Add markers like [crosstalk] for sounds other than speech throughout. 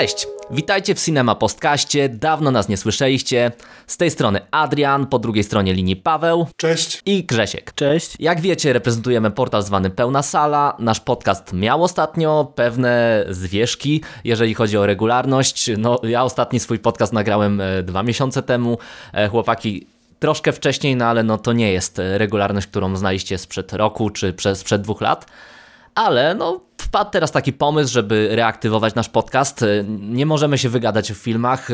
Cześć! Witajcie w Cinema Postkaście. Dawno nas nie słyszeliście. Z tej strony Adrian, po drugiej stronie linii Paweł. Cześć. I Grzesiek. Cześć. Jak wiecie, reprezentujemy portal zwany Pełna Sala. Nasz podcast miał ostatnio pewne zwierzki, jeżeli chodzi o regularność. No, ja ostatni swój podcast nagrałem e, dwa miesiące temu. E, chłopaki troszkę wcześniej, no ale no to nie jest regularność, którą znaliście sprzed roku czy sprzed dwóch lat. Ale no, wpadł teraz taki pomysł, żeby reaktywować nasz podcast. Nie możemy się wygadać o filmach.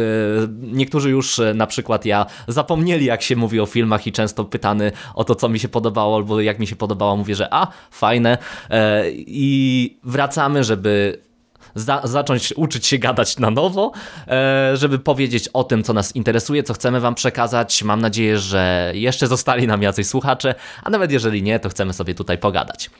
Niektórzy już, na przykład ja, zapomnieli jak się mówi o filmach i często pytany o to, co mi się podobało albo jak mi się podobało, mówię, że a, fajne. I wracamy, żeby za zacząć uczyć się gadać na nowo, żeby powiedzieć o tym, co nas interesuje, co chcemy Wam przekazać. Mam nadzieję, że jeszcze zostali nam jacyś słuchacze, a nawet jeżeli nie, to chcemy sobie tutaj pogadać.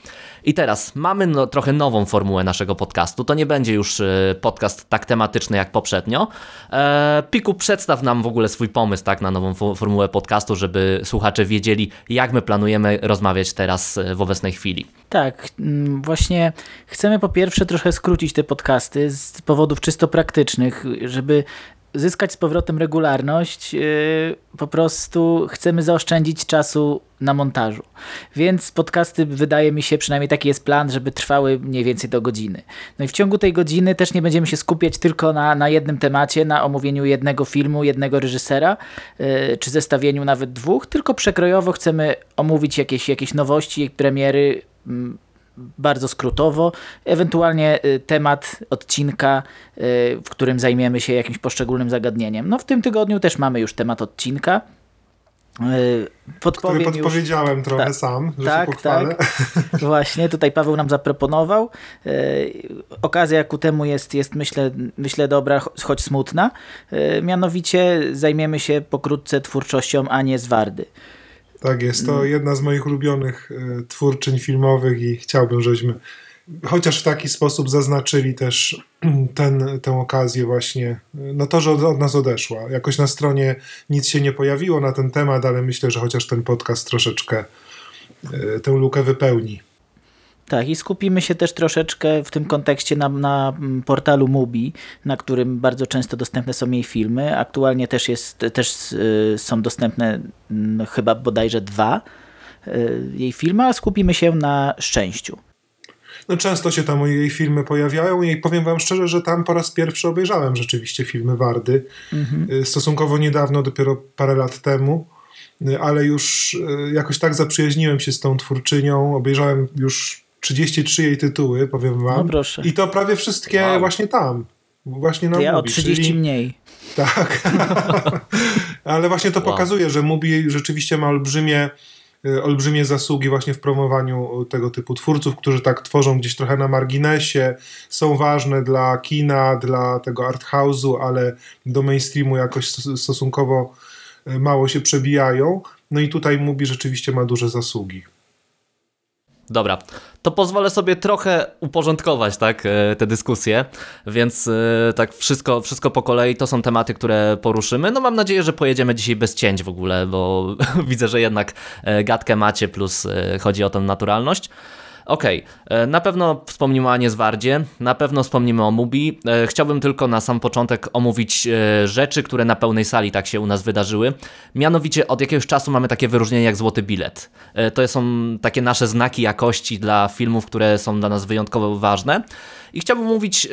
I teraz mamy no, trochę nową formułę naszego podcastu. To nie będzie już e, podcast tak tematyczny jak poprzednio. E, Piku, przedstaw nam w ogóle swój pomysł tak, na nową formułę podcastu, żeby słuchacze wiedzieli, jak my planujemy rozmawiać teraz e, w obecnej chwili. Tak, mm, właśnie chcemy po pierwsze trochę skrócić te podcasty z powodów czysto praktycznych, żeby zyskać z powrotem regularność, yy, po prostu chcemy zaoszczędzić czasu na montażu. Więc podcasty, wydaje mi się, przynajmniej taki jest plan, żeby trwały mniej więcej do godziny. No i w ciągu tej godziny też nie będziemy się skupiać tylko na, na jednym temacie, na omówieniu jednego filmu, jednego reżysera, yy, czy zestawieniu nawet dwóch, tylko przekrojowo chcemy omówić jakieś, jakieś nowości, premiery, yy, bardzo skrótowo, ewentualnie y, temat odcinka, y, w którym zajmiemy się jakimś poszczególnym zagadnieniem. No w tym tygodniu też mamy już temat odcinka. Y, podpowiem Który podpowiedziałem już... trochę tak, sam, że tak, się pochwalę. Tak. [laughs] [laughs] Właśnie, tutaj Paweł nam zaproponował. Okazja ku temu jest, jest myślę, myślę dobra, choć smutna. Mianowicie zajmiemy się pokrótce twórczością Anie Zwardy. Tak jest, to mm. jedna z moich ulubionych y, twórczyń filmowych i chciałbym, żebyśmy chociaż w taki sposób zaznaczyli też [clears throat] ten, tę okazję właśnie, no to, że od, od, nas odeszła. Jakoś na stronie nic się nie pojawiło na ten temat, ale myślę, że chociaż ten podcast troszeczkę y, tę lukę wypełni. Tak, i skupimy się też troszeczkę w tym kontekście na, na portalu Mubi, na którym bardzo często dostępne są jej filmy. Aktualnie też, jest, też y, są dostępne no, chyba bodajże dwa y, jej filmy, a skupimy się na Szczęściu. No często się tam jej filmy pojawiają i powiem wam szczerze, że tam po raz pierwszy obejrzałem rzeczywiście filmy Wardy. Mhm. Y, stosunkowo niedawno, dopiero parę lat temu ale już jakoś tak zaprzyjaźniłem się z tą twórczynią, obejrzałem już 33 jej tytuły, powiem wam. No proszę. I to prawie wszystkie wow. właśnie tam. Właśnie na ja Mubi, o 30 czyli... mniej. Tak. [laughs] Ale właśnie to wow. pokazuje, że Mubi rzeczywiście ma olbrzymie y, olbrzymie zasługi właśnie w promowaniu tego typu twórców, którzy tak tworzą gdzieś trochę na marginesie, są ważne dla kina, dla tego art house'u, ale do mainstreamu jakoś stosunkowo y, mało się przebijają. No i tutaj Mubi rzeczywiście ma duże zasługi. Dobra, to pozwolę sobie trochę uporządkować tak, e, te dyskusje, więc e, tak wszystko, wszystko po kolei to są tematy, które poruszymy. No mam nadzieję, że pojedziemy dzisiaj bez cięć w ogóle, bo [laughs] widzę, że jednak e, gadkę macie, plus chodzi o tą naturalność. Okej, okay. E, na pewno wspomnimy o Anie Zwardzie, na pewno wspomnimy o Mubi. E, chciałbym tylko na sam początek omówić e, rzeczy, które na pełnej sali tak się u nas wydarzyły. Mianowicie od jakiegoś czasu mamy takie wyróżnienie jak Złoty Bilet. To są takie nasze znaki jakości dla filmów, które są dla nas wyjątkowo ważne. I chciałbym mówić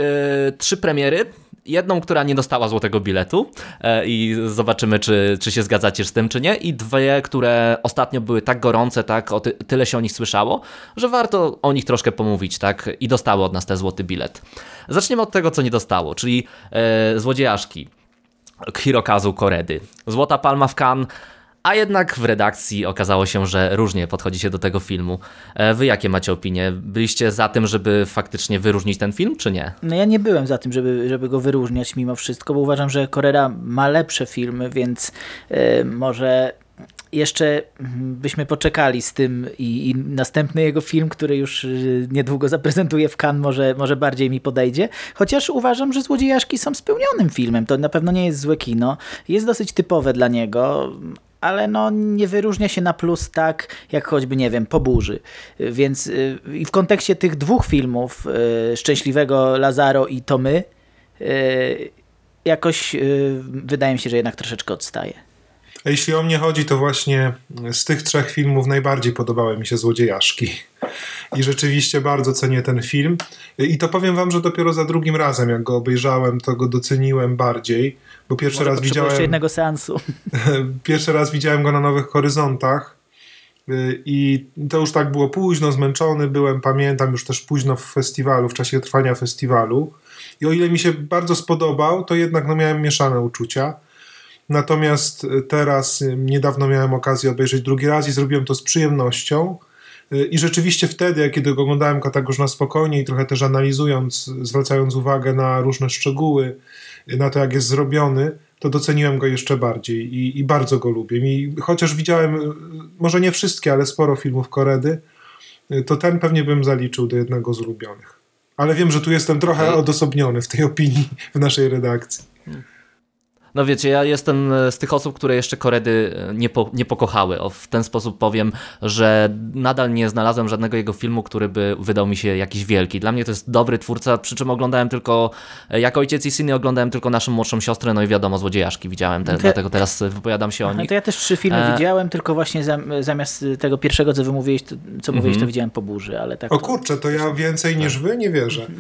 trzy premiery, jedną, która nie dostała złotego biletu e, i zobaczymy, czy, czy się zgadzacie z tym, czy nie. I dwie, które ostatnio były tak gorące, tak, ty, tyle się o nich słyszało, że warto o nich troszkę pomówić, tak, i dostało od nas ten złoty bilet. Zaczniemy od tego, co nie dostało, czyli e, Złodziejaszki. Hirokazu Koredy. Złota Palma w Cannes a jednak w redakcji okazało się, że różnie podchodzi się do tego filmu. E, wy jakie macie opinie? Byliście za tym, żeby faktycznie wyróżnić ten film, czy nie? No ja nie byłem za tym, żeby, żeby go wyróżniać mimo wszystko, bo uważam, że Correra ma lepsze filmy, więc yy, może jeszcze byśmy poczekali z tym i, i, następny jego film, który już y, niedługo zaprezentuje w Cannes, może, może bardziej mi podejdzie. Chociaż uważam, że Złodziejaszki są spełnionym filmem. To na pewno nie jest złe kino. Jest dosyć typowe dla niego, ale no nie wyróżnia się na plus tak, jak choćby, nie wiem, po burzy. Więc y, i w kontekście tych dwóch filmów, y, Szczęśliwego Lazaro i To My, jakoś wydaje mi się, że jednak troszeczkę odstaje. A jeśli o mnie chodzi, to właśnie z tych trzech filmów najbardziej podobały mi się Złodziejaszki. I rzeczywiście bardzo cenię ten film. I to powiem wam, że dopiero za drugim razem, jak go obejrzałem, to go doceniłem bardziej, bo pierwszy Może raz widziałem... jeszcze jednego seansu. [laughs] pierwszy raz widziałem go na Nowych Horyzontach i to już tak było późno, zmęczony byłem, pamiętam już też późno w festiwalu, w czasie trwania festiwalu. I o ile mi się bardzo spodobał, to jednak no, miałem mieszane uczucia. Natomiast teraz niedawno miałem okazję obejrzeć drugi raz i zrobiłem to z przyjemnością. I rzeczywiście wtedy, kiedy oglądałem tak już na spokojnie i trochę też analizując, zwracając uwagę na różne szczegóły, na to, jak jest zrobiony, to doceniłem go jeszcze bardziej i, i bardzo go lubię. I chociaż widziałem, może nie wszystkie, ale sporo filmów Koredy, to ten pewnie bym zaliczył do jednego z ulubionych. Ale wiem, że tu jestem trochę odosobniony w tej opinii w naszej redakcji. No wiecie, ja jestem e, z tych osób, które jeszcze Koredy e, nie, po, nie pokochały. O, w ten sposób powiem, że nadal nie znalazłem żadnego jego filmu, który by wydał mi się jakiś wielki. Dla mnie to jest dobry twórca, przy czym oglądałem tylko, e, jako ojciec i syn, oglądałem tylko naszą młodszą siostrę, no i wiadomo, Złodziejaszki widziałem, te, okay. dlatego teraz wypowiadam się o nich. No to ja też trzy filmy e... widziałem, tylko właśnie zamiast tego pierwszego, co wy mówiłeś, to, co mówiłeś, mm -hmm. to widziałem po burzy, ale tak. O kurczę, to ja więcej niż wy nie wierzę. [laughs]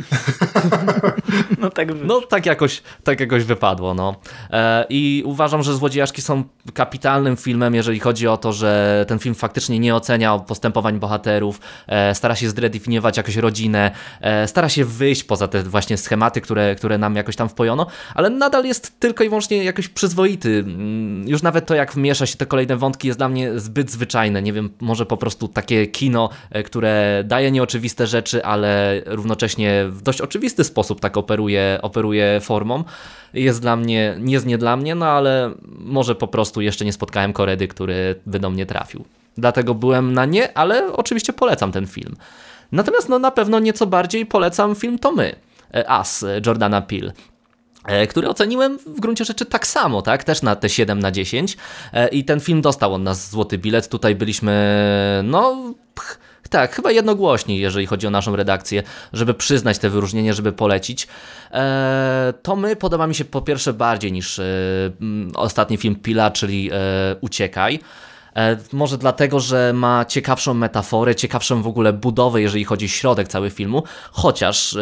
[laughs] no, tak no tak jakoś, tak jakoś wypadło, no. E i uważam, że Złodziejaszki są kapitalnym filmem, jeżeli chodzi o to, że ten film faktycznie nie ocenia postępowań bohaterów, e, stara się zredefiniować jakoś rodzinę, e, stara się wyjść poza te właśnie schematy, które, które nam jakoś tam wpojono, ale nadal jest tylko i wyłącznie jakoś przyzwoity. Mm, już nawet to, jak wmiesza się te kolejne wątki, jest dla mnie zbyt zwyczajne. Nie wiem, może po prostu takie kino, e, które daje nieoczywiste rzeczy, ale równocześnie w dość oczywisty sposób tak operuje, operuje formą jest dla mnie, nie nie dla mnie, no ale może po prostu jeszcze nie spotkałem Koredy, który by do mnie trafił. Dlatego byłem na nie, ale oczywiście polecam ten film. Natomiast no na pewno nieco bardziej polecam film To My, e, As Jordana Peele e, który oceniłem w gruncie rzeczy tak samo, tak? Też na te 7 na 10 e, i ten film dostał od nas złoty bilet. Tutaj byliśmy, no... Pch, tak, chyba jednogłośni, jeżeli chodzi o naszą redakcję, żeby przyznać te wyróżnienie, żeby polecić. Eee, to my podoba mi się po pierwsze bardziej niż e, ostatni film Pila, czyli e, Uciekaj. E, może dlatego, że ma ciekawszą metaforę, ciekawszą w ogóle budowę, jeżeli chodzi o środek cały filmu, chociaż e,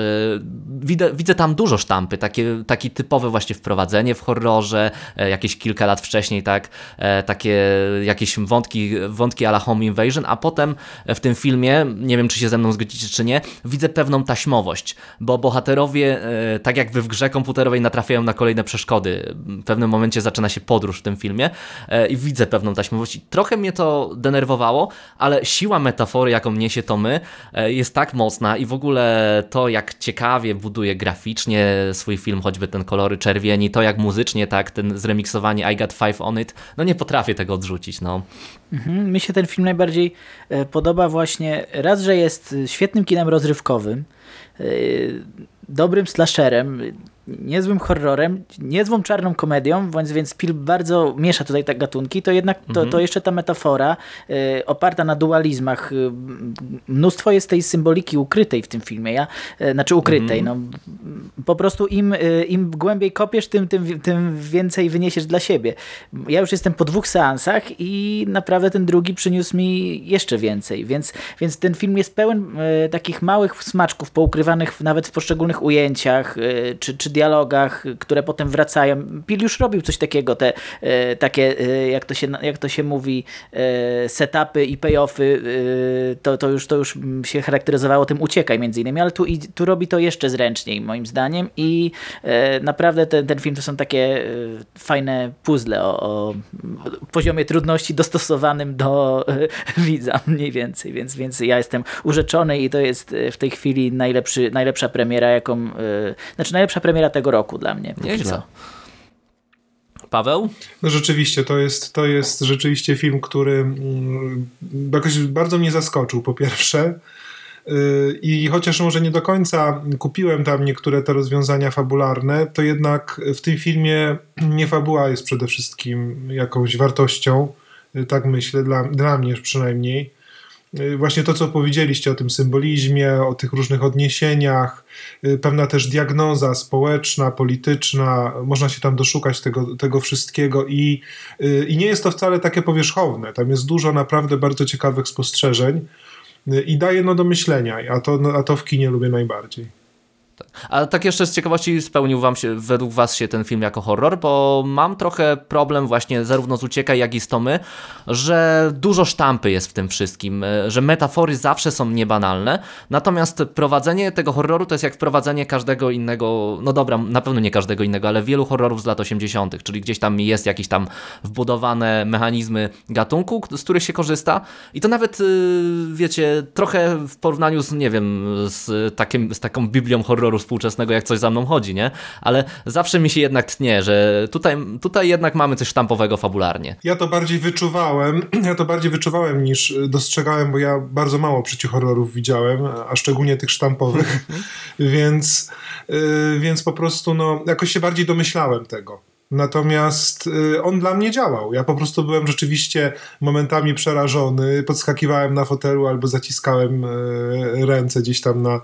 widzę, widzę tam dużo sztampy, takie, takie typowe właśnie wprowadzenie w horrorze, e, jakieś kilka lat wcześniej, tak, takie jakieś wątki, wątki ala Home Invasion, a potem w tym filmie, nie wiem czy się ze mną zgodzicie czy nie, widzę pewną taśmowość, bo bohaterowie, tak jakby w grze komputerowej natrafiają na kolejne przeszkody. W pewnym momencie zaczyna się podróż w tym filmie i widzę pewną taśmowość. Trochę trochę mnie to denerwowało, ale siła metafory, jaką niesie to my, e, jest tak mocna i w ogóle to, jak ciekawie buduje graficznie swój film, choćby ten kolory czerwieni, to jak muzycznie, tak, ten zremiksowanie I Got Five On It, no nie potrafię tego odrzucić, no. Mhm, mi się ten film najbardziej e, podoba właśnie, raz, że jest świetnym kinem rozrywkowym, e, dobrym slasherem, niezłym horrorem, niezłą czarną komedią, więc, więc Pil bardzo miesza tutaj te gatunki, to jednak to, to mhm. jeszcze ta metafora y, oparta na dualizmach. Y, mnóstwo jest tej symboliki ukrytej w tym filmie, ja, y, znaczy ukrytej. Mhm. No, po prostu im, y, im głębiej kopiesz, tym, tym, tym więcej wyniesiesz dla siebie. Ja już jestem po dwóch seansach i naprawdę ten drugi przyniósł mi jeszcze więcej, więc, więc ten film jest pełen y, takich małych smaczków poukrywanych nawet w poszczególnych ujęciach, y, czy, czy dialogach, które potem wracają. Pil już robił coś takiego, te e, takie, e, jak to się, jak to się mówi, e, setupy i payoffy, to, to, już, to już się charakteryzowało tym uciekaj między innymi, ale tu, tu robi to jeszcze zręczniej moim zdaniem i naprawdę ten, ten film to są takie fajne puzzle o, o poziomie trudności dostosowanym do widza [laughs] mniej więcej, więc, więc ja jestem urzeczony i to jest w tej chwili najlepszy, najlepsza premiera, jaką, znaczy najlepsza premiera premiera tego roku dla mnie. Nieźle. Paweł? No rzeczywiście, to jest, to jest rzeczywiście film, który mm, jakoś bardzo mnie zaskoczył po pierwsze. Y, I chociaż może nie do końca kupiłem tam niektóre te rozwiązania fabularne, to jednak w tym filmie nie fabuła jest przede wszystkim jakąś wartością, y, tak myślę, dla, dla mnie przynajmniej. Y, właśnie to, co powiedzieliście o tym symbolizmie, o tych różnych odniesieniach, y, pewna też diagnoza społeczna, polityczna, można się tam doszukać tego, tego wszystkiego i, y, i nie jest to wcale takie powierzchowne. Tam jest dużo naprawdę bardzo ciekawych spostrzeżeń i daje no do myślenia, a to, no, a to w kinie lubię najbardziej. A tak jeszcze z ciekawości spełnił wam się, według was się ten film jako horror, bo mam trochę problem właśnie zarówno z Uciekaj, jak i z Tomy, że dużo sztampy jest w tym wszystkim, e, że metafory zawsze są niebanalne, natomiast prowadzenie tego horroru to jest jak prowadzenie każdego innego, no dobra, na pewno nie każdego innego, ale wielu horrorów z lat 80., czyli gdzieś tam jest jakieś tam wbudowane mechanizmy gatunku, z których się korzysta. I to nawet, y, wiecie, trochę w porównaniu z, nie wiem, z, takim, z taką biblią horroru horroru współczesnego, jak coś za mną chodzi, nie? Ale zawsze mi się jednak tnie, że tutaj, tutaj jednak mamy coś sztampowego fabularnie. Ja to bardziej wyczuwałem, [clears throat] ja to bardziej wyczuwałem niż dostrzegałem, bo ja bardzo mało przeciw horrorów widziałem, a szczególnie tych sztampowych, [laughs] więc, yy, więc po prostu no, jakoś się bardziej domyślałem tego. Natomiast y, on dla mnie działał. Ja po prostu byłem rzeczywiście momentami przerażony, podskakiwałem na fotelu albo zaciskałem y, ręce gdzieś tam na.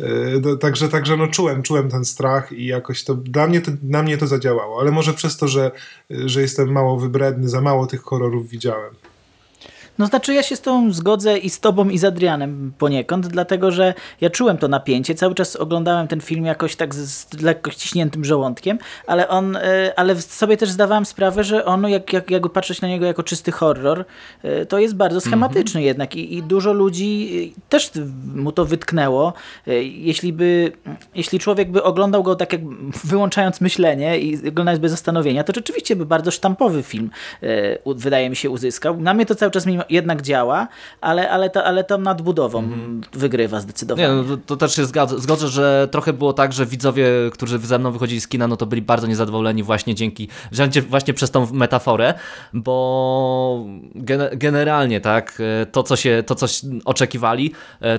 Y, także, także no czułem, czułem ten strach i jakoś to dla mnie to, na mnie to zadziałało. Ale może przez to, że, że jestem mało wybredny, za mało tych horrorów widziałem. No znaczy ja się z tą zgodzę i z tobą i z Adrianem poniekąd, dlatego że ja czułem to napięcie, cały czas oglądałem ten film jakoś tak z, z lekko ściśniętym żołądkiem, ale on, e, ale sobie też zdawałem sprawę, że on, jak, jak, jak patrzeć na niego jako czysty horror, e, to jest bardzo schematyczny mm -hmm. jednak I, i dużo ludzi e, też mu to wytknęło. Jeśli by, jeśli człowiek by oglądał go tak jak [laughs] wyłączając myślenie i oglądając bez zastanowienia, to rzeczywiście by bardzo sztampowy film wydaje mi się uzyskał. Na mnie to cały czas mimo jednak działa, ale, ale, to, ale tam nadbudową mm. wygrywa zdecydowanie. Nie, no, to, też się zgodzę, zgodzę, że trochę było tak, że widzowie, którzy ze mną wychodzili z kina, no to byli bardzo niezadowoleni właśnie dzięki, właśnie przez tą metaforę, bo generalnie tak, to co się, to co oczekiwali,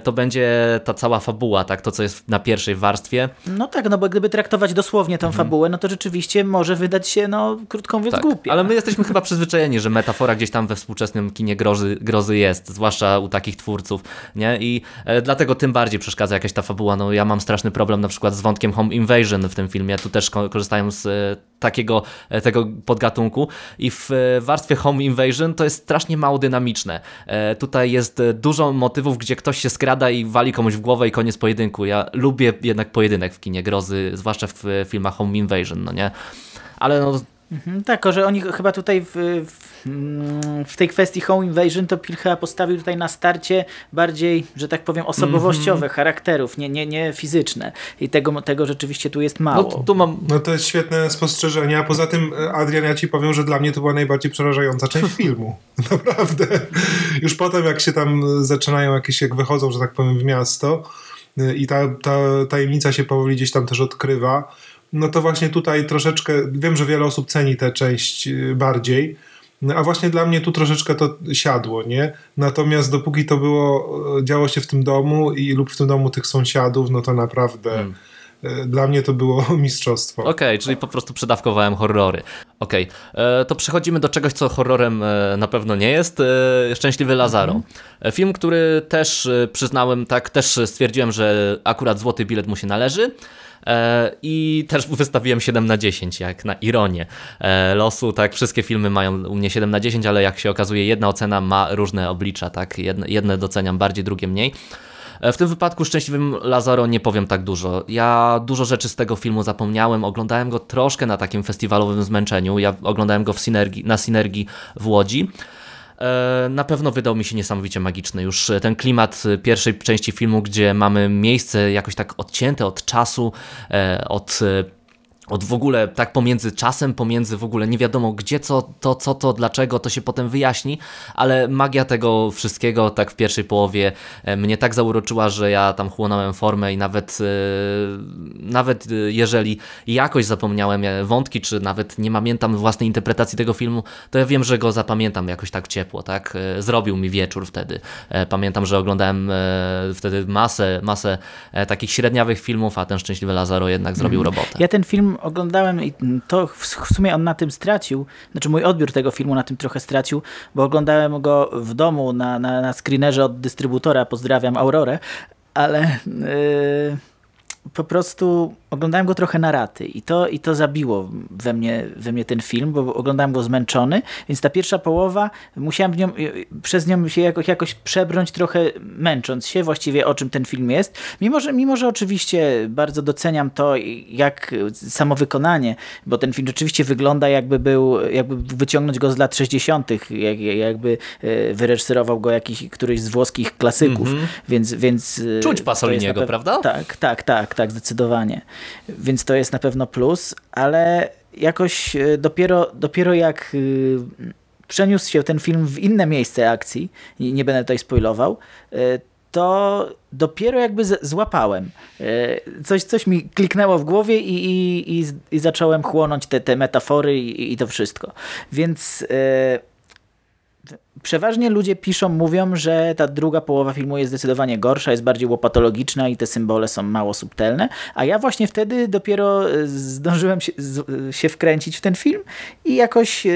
to będzie ta cała fabuła, tak, to co jest na pierwszej warstwie. No tak, no bo gdyby traktować dosłownie tę mhm. fabułę, no to rzeczywiście może wydać się, no krótko mówiąc, tak, głupie. Ale my jesteśmy chyba przyzwyczajeni, że metafora gdzieś tam we współczesnym kinie grozi grozy, grozy jest, zwłaszcza u takich twórców, nie? I e, dlatego tym bardziej przeszkadza jakaś ta fabuła. No ja mam straszny problem na przykład z wątkiem Home Invasion w tym filmie, tu też korzystają z e, takiego e, tego podgatunku i w e, warstwie Home Invasion to jest strasznie mało dynamiczne. E, tutaj jest dużo motywów, gdzie ktoś się skrada i wali komuś w głowę i koniec pojedynku. Ja lubię jednak pojedynek w kinie grozy, zwłaszcza w filmach Home Invasion, no nie? Ale no Mhm, tak, że oni chyba tutaj w, w, w, tej kwestii Home Invasion to Pil chyba postawił tutaj na starcie bardziej, że tak powiem, osobowościowe mm -hmm. charakterów, nie, nie, nie fizyczne. I tego, tego rzeczywiście tu jest mało. No, tu mam... no to jest świetne spostrzeżenie, a poza tym e, Adrian, ja ci powiem, że dla mnie to była najbardziej przerażająca część [laughs] filmu. Naprawdę. Już potem jak się tam zaczynają jakieś, jak wychodzą, że tak powiem, w miasto e, i ta, ta tajemnica się powoli gdzieś tam też odkrywa, no to właśnie tutaj troszeczkę, wiem, że wiele osób ceni tę część y, bardziej, no, a właśnie dla mnie tu troszeczkę to siadło, nie? Natomiast dopóki to było, y, działo się w tym domu i lub w tym domu tych sąsiadów, no to naprawdę... Hmm. Dla mnie to było [laughs] mistrzostwo. Okej, okay, czyli po prostu przedawkowałem horrory. Okej, okay. to przechodzimy do czegoś, co horrorem na pewno nie jest. Szczęśliwy Lazaro. Mhm. Film, który też przyznałem, tak, też stwierdziłem, że akurat złoty bilet mu się należy. E, i też wystawiłem 7 na 10, jak na ironię e, losu, tak, wszystkie filmy mają u mnie 7 na 10, ale jak się okazuje jedna ocena ma różne oblicza, tak, jedne, doceniam bardziej, drugie mniej. E, w tym wypadku Szczęśliwym Lazaro nie powiem tak dużo. Ja dużo rzeczy z tego filmu zapomniałem. Oglądałem go troszkę na takim festiwalowym zmęczeniu. Ja oglądałem go w synergii, na Synergii w Łodzi. E, na pewno wydał mi się niesamowicie magiczny. Już ten klimat pierwszej części filmu, gdzie mamy miejsce jakoś tak odcięte od czasu, e, od od w ogóle tak pomiędzy czasem, pomiędzy w ogóle nie wiadomo gdzie, co to, co to, dlaczego, to się potem wyjaśni, ale magia tego wszystkiego tak w pierwszej połowie e, mnie tak zauroczyła, że ja tam chłonąłem formę i nawet, e, nawet e, jeżeli jakoś zapomniałem wątki, czy nawet nie pamiętam własnej interpretacji tego filmu, to ja wiem, że go zapamiętam jakoś tak ciepło, tak? Zrobił mi wieczór wtedy. Pamiętam, że oglądałem wtedy masę, masę takich średniawych filmów, a ten Szczęśliwy Lazaro jednak zrobił mhm. robotę. Ja ten film oglądałem i to w sumie on na tym stracił, znaczy mój odbiór tego filmu na tym trochę stracił, bo oglądałem go w domu na, na, na screenerze od dystrybutora, pozdrawiam Aurorę, ale yy, po prostu oglądałem go trochę na raty i to, i to zabiło we mnie, we mnie ten film, bo oglądałem go zmęczony, więc ta pierwsza połowa musiałem nią, przez nią się jakoś, jakoś przebrnąć trochę męcząc się właściwie o czym ten film jest, mimo że, mimo że oczywiście bardzo doceniam to jak samo wykonanie, bo ten film rzeczywiście wygląda jakby był, jakby wyciągnąć go z lat 60., jak, jakby e, wyreżyserował go jakiś któryś z włoskich klasyków, mm -hmm. więc, więc Czuć Pasoliniego, prawda? Tak, tak, tak, tak, zdecydowanie więc to jest na pewno plus, ale jakoś e, dopiero, dopiero jak e, przeniósł się ten film w inne miejsce akcji, nie będę tutaj spoilował, e, to dopiero jakby złapałem. Coś, coś mi kliknęło w głowie i, i, i, zacząłem chłonąć te, te metafory i, i to wszystko. Więc Przeważnie ludzie piszą, mówią, że ta druga połowa filmu jest zdecydowanie gorsza, jest bardziej łopatologiczna i te symbole są mało subtelne, a ja właśnie wtedy dopiero e, zdążyłem się, się wkręcić w ten film i jakoś e,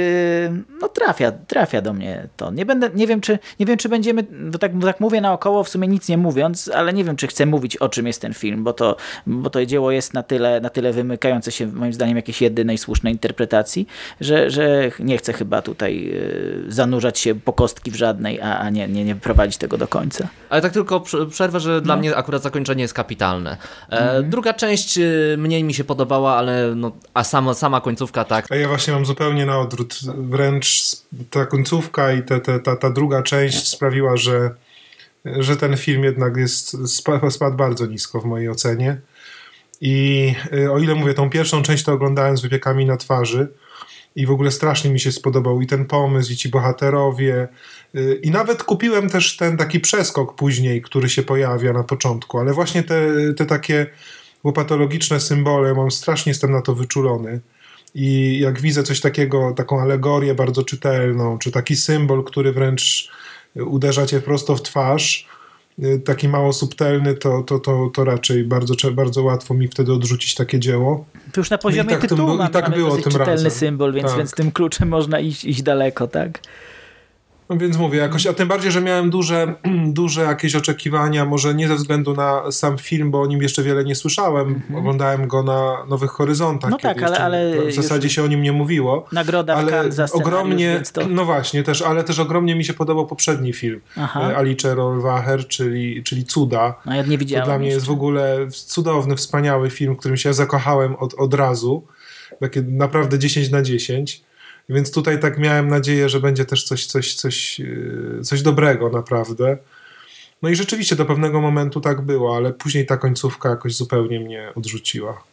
no, trafia, trafia do mnie to. Nie, będę, nie, wiem, czy, nie wiem, czy będziemy, bo tak, tak mówię naokoło, w sumie nic nie mówiąc, ale nie wiem, czy chcę mówić o czym jest ten film, bo to, bo to dzieło jest na tyle, na tyle wymykające się moim zdaniem jakiejś jedynej słusznej interpretacji, że, że nie chcę chyba tutaj e, zanurzać się po kostki w żadnej, a, a nie, nie, nie prowadzić tego do końca. Ale tak tylko przerwę, że no. dla mnie akurat zakończenie jest kapitalne. E, mhm. Druga część y, mniej mi się podobała, ale no, a sama, sama końcówka tak. A ja właśnie mam zupełnie na odwrót. Wręcz ta końcówka i te, te, ta, ta druga część sprawiła, że, że ten film jednak jest spadł bardzo nisko w mojej ocenie. I y, o ile mówię, tą pierwszą część to oglądałem z wypiekami na twarzy, i w ogóle strasznie mi się spodobał i ten pomysł, i ci bohaterowie. Y, I nawet kupiłem też ten taki przeskok później, który się pojawia na początku, ale właśnie te, te takie łopatologiczne symbole, mam strasznie jestem na to wyczulony. I jak widzę coś takiego, taką alegorię bardzo czytelną, czy taki symbol, który wręcz uderza cię prosto w twarz, taki mało subtelny, to, to, to, to raczej bardzo, bardzo łatwo mi wtedy odrzucić takie dzieło. To już na poziomie no tak tytułu to, mamy, i tak mamy było tym czytelny razem. symbol, więc, tak. więc tym kluczem można iść, iść daleko, tak? No więc mówię, jakoś, a tym bardziej, że miałem duże, [clears throat] duże jakieś oczekiwania, może nie ze względu na sam film, bo o nim jeszcze wiele nie słyszałem. -hmm. Oglądałem go na Nowych Horyzontach. No tak, ale, ale. W zasadzie się o nim nie mówiło. Nagroda ale za ogromnie, to... No właśnie, też, ale też ogromnie mi się podobał poprzedni film. Aha. E, Alice Rohrwacher, czyli, czyli Cuda. No ja nie widziałem. To dla mnie jeszcze. jest w ogóle cudowny, wspaniały film, w którym się zakochałem od, od razu. Takie naprawdę 10 na 10. Więc tutaj tak miałem nadzieję, że będzie też coś, coś, coś, e, coś dobrego naprawdę. No i rzeczywiście do pewnego momentu tak było, ale później ta końcówka jakoś zupełnie mnie odrzuciła.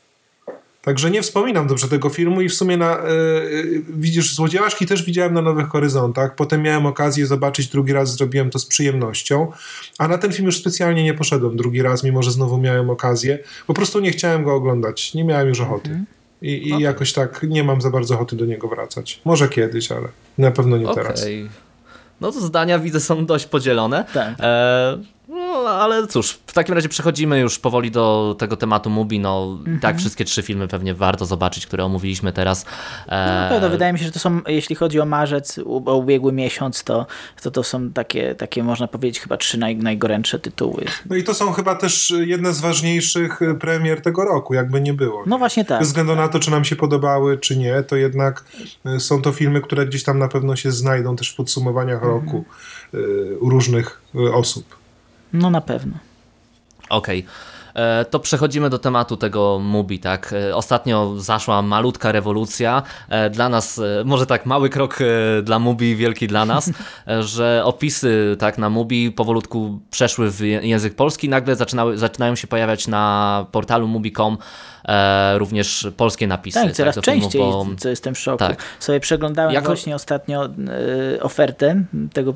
Także nie wspominam dobrze tego filmu i w sumie na, yy, widzisz, Złodziejaszki też widziałem na Nowych Horyzontach. Potem miałem okazję zobaczyć drugi raz, zrobiłem to z przyjemnością. A na ten film już specjalnie nie poszedłem drugi raz, mimo że znowu miałem okazję. Po prostu nie chciałem go oglądać. Nie miałem już ochoty. -hmm. I, i okay. jakoś tak nie mam za bardzo ochoty do niego wracać. Może kiedyś, ale na pewno nie okay. teraz. No to zdania widzę są dość podzielone. Tak. E, no, ale cóż, w takim razie przechodzimy już powoli do tego tematu Mubi. No, mhm. tak, wszystkie trzy filmy pewnie warto zobaczyć, które omówiliśmy teraz. E... No, pewno, wydaje mi się, że to są, jeśli chodzi o marzec, o ubiegły miesiąc, to to, to są takie, takie, można powiedzieć, chyba trzy naj, najgorętsze tytuły. No i to są chyba też jedne z ważniejszych premier tego roku, jakby nie było. No właśnie tak. Bez względu na to, czy nam się podobały, czy nie, to jednak e, są to filmy, które gdzieś tam na pewno się znajdą też w podsumowaniach mhm. roku e, u różnych e, osób. No na pewno. Okej. Okay. E, to przechodzimy do tematu tego Mubi, tak? E, ostatnio zaszła malutka rewolucja. E, dla nas, może tak mały krok dla Mubi, wielki dla nas, [laughs] że opisy tak na Mubi powolutku przeszły w język polski, nagle zaczynały, zaczynają się pojawiać na portalu mubi.com e, również polskie napisy. Tak, coraz tak, częściej, bo... co jestem w szoku. Tak. Sobie przeglądałem jako... właśnie ostatnio e, ofertę tego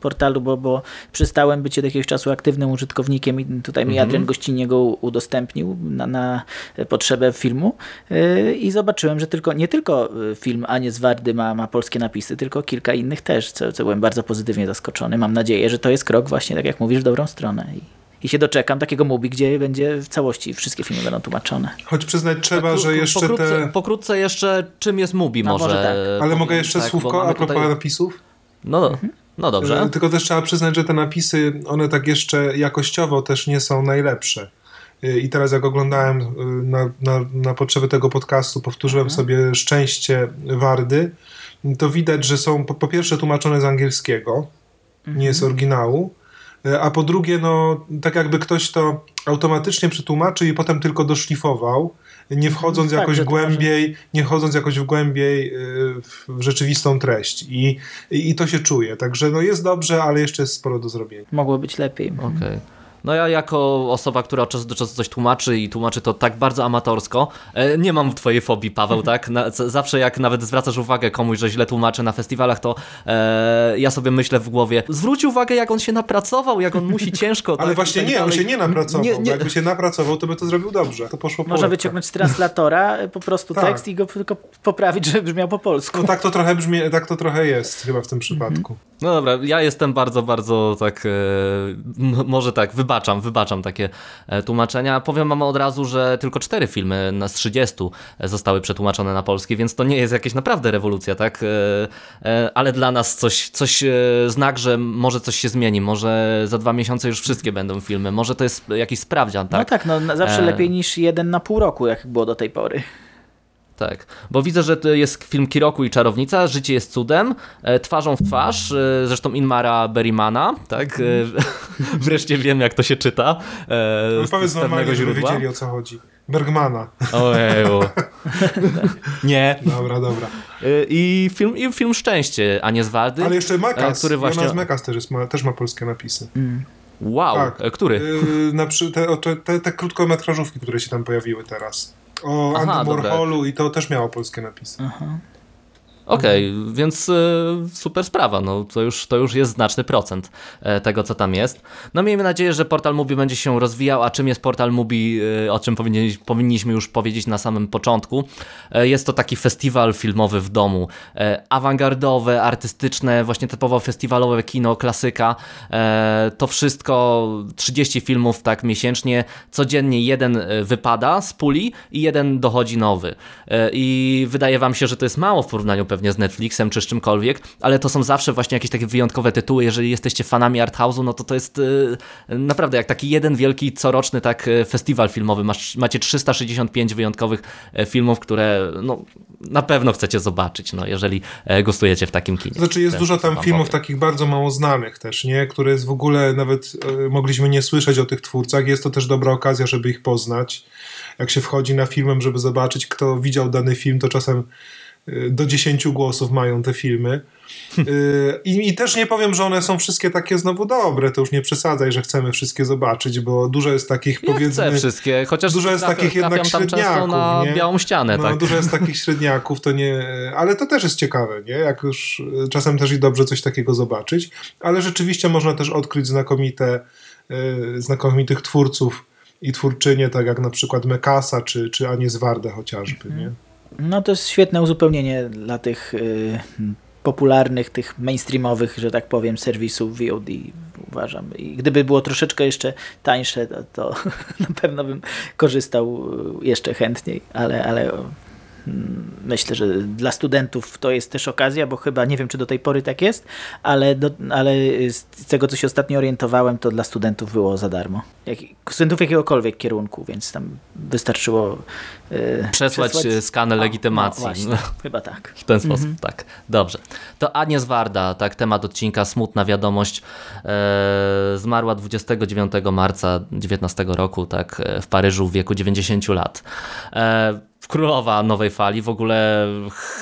portalu, bo, bo przestałem być od jakiegoś czasu aktywnym użytkownikiem i tutaj mi mhm. Adrian gościnnie go udostępnił na, na potrzebę filmu e, i zobaczyłem, że tylko nie tylko film Anie Zwardy ma, ma polskie napisy, tylko kilka innych też, co, co byłem bardzo pozytywnie zaskoczony. Mam nadzieję, że to jest krok właśnie, tak jak mówisz, w dobrą stronę. I I się doczekam takiego Mubi, gdzie będzie w całości wszystkie filmy będą tłumaczone. Choć przyznać trzeba, że jeszcze pokrótce, te... pokrótce jeszcze czym jest Mubi No, może. może tak. Ale mogę jeszcze tak, słówko a propos tutaj- napisów? No, no dobrze. E, Tylko też trzeba przyznać, że te napisy, one tak jeszcze jakościowo też nie są najlepsze. E, I teraz jak oglądałem e, na, na, na potrzeby tego podcastu, powtórzyłem sobie Szczęście Wardy, to widać, że są po, po pierwsze tłumaczone z angielskiego, nie jest oryginału, e, a po drugie, no tak jakby ktoś to automatycznie przetłumaczył i potem tylko doszlifował, nie wchodząc Tak, jakoś to może- głębiej, nie wchodząc jakoś w głębiej w rzeczywistą treść. I, i, I to się czuje. Także no jest dobrze, ale jeszcze jest sporo do zrobienia. Mogło być lepiej. Okej. No ja jako osoba, która od czasu do czasu coś tłumaczy i tłumaczy to tak bardzo amatorsko, e, nie mam twojej fobii, Paweł, tak? Na, zawsze jak nawet zwracasz uwagę komuś, że źle tłumaczy na festiwalach, to e, ja sobie myślę w głowie, zwróć uwagę jak on się napracował, jak on musi ciężko. Ale tak, właśnie tak nie, on dalej. się nie napracował. Nie, nie, Jakby się napracował, to by to zrobił dobrze. To poszło po Można wyciągnąć z translatora y, po prostu Tak. tekst i go tylko poprawić, żeby brzmiał po polsku. No tak to trochę brzmi, tak to trochę jest chyba w tym przypadku. No dobra, ja jestem bardzo, bardzo tak, e, może tak, wybaczam, wybaczam takie e, tłumaczenia. Powiem wam od razu, że tylko cztery filmy z 30 zostały przetłumaczone na polski, więc to nie jest jakaś naprawdę rewolucja, tak? E, e, ale dla nas coś, coś e, znak, że może coś się zmieni, może za dwa miesiące już wszystkie będą filmy, może to jest jakiś sprawdzian, No tak? tak, no na- zawsze E. lepiej niż jeden na pół roku, jak było do tej pory. Tak, bo widzę, że to jest film Kiroku i Czarownica, Życie jest cudem, e, twarzą w twarz, e, zresztą Inmara Berrimana, tak? E, [laughs] wreszcie wiem, jak to się czyta. Z, powiedz z normalnie, pewnego żeby źródła. wiedzieli o co chodzi. Bergmana. Ojeju. [laughs] Nie. Dobra, dobra. I film, I film Szczęście, a nie Zwaldy. Ale jeszcze Mekas. który właśnie... Jonas Mekas też, jest, ma, też ma polskie napisy. Wow, Tak. który? Yy, na te, te, te krótkometrażówki, które się tam pojawiły teraz. O Aha. Warholu i to też miało polskie napisy. Okej, więc e, super sprawa, no to już, to już jest znaczny procent e, tego, co tam jest. No miejmy nadzieję, że portal Mubi będzie się rozwijał, a czym jest portal Mubi, e, o czym powinni, powinniśmy już powiedzieć na samym początku. E, jest to taki festiwal filmowy w domu, awangardowe, artystyczne, właśnie typowo festiwalowe kino, klasyka. To wszystko 30 filmów tak miesięcznie, codziennie jeden wypada z puli i jeden dochodzi nowy. I wydaje wam się, że to jest mało w porównaniu pewnie z Netflixem czy z czymkolwiek, ale to są zawsze właśnie jakieś takie wyjątkowe tytuły. Jeżeli jesteście fanami arthouse'u, no to to jest e, naprawdę jak taki jeden wielki coroczny tak e, festiwal filmowy. Masz, macie 365 wyjątkowych e, filmów, które no, na pewno chcecie zobaczyć, no, jeżeli e, gustujecie w takim kinie. Znaczy jest dużo tam filmów powiem. takich bardzo mało znanych też, nie? Które jest w ogóle nawet e, mogliśmy nie słyszeć o tych twórcach. Jest to też dobra okazja, żeby ich poznać. Jak się wchodzi na filmem, żeby zobaczyć, kto widział dany film, to czasem do 10 głosów mają te filmy. E, I, I też nie powiem, że one są wszystkie takie znowu dobre, to już nie przesadzaj, że chcemy wszystkie zobaczyć, bo dużo jest takich Ja powiedzmy... chcę wszystkie, chociaż dużo jest trafia- takich jednak średniaków, na nie? białą ścianę, No, tak. dużo jest takich [laughs] średniaków, to nie. Ale to też jest ciekawe, nie? Jak już e, czasem też i dobrze coś takiego zobaczyć. Ale rzeczywiście można też odkryć znakomite, e, znakomitych twórców i twórczynie, tak jak na przykład Mekasa czy, czy Anię Zwardę chociażby, nie? No to jest świetne uzupełnienie dla tych y, popularnych, tych mainstreamowych, że tak powiem, serwisów VOD, uważam. I gdyby było troszeczkę jeszcze tańsze, to, to [laughs] na pewno bym korzystał y, jeszcze chętniej, ale, ale myślę, że dla studentów to jest też okazja, bo chyba nie wiem, czy do tej pory tak jest, ale, do, ale z tego, co się ostatnio orientowałem, to dla studentów było za darmo. Jak, studentów jakiegokolwiek kierunku, więc tam wystarczyło y, Przesłać, e, skanę O, legitymacji. No, właśnie, [laughs] chyba tak. W ten sposób, tak. Dobrze. To Ania Zwarda, tak, temat odcinka, smutna wiadomość. E, zmarła 29 marca 19 roku, tak, w Paryżu w wieku 90 lat. E, królowa Nowej Fali, w ogóle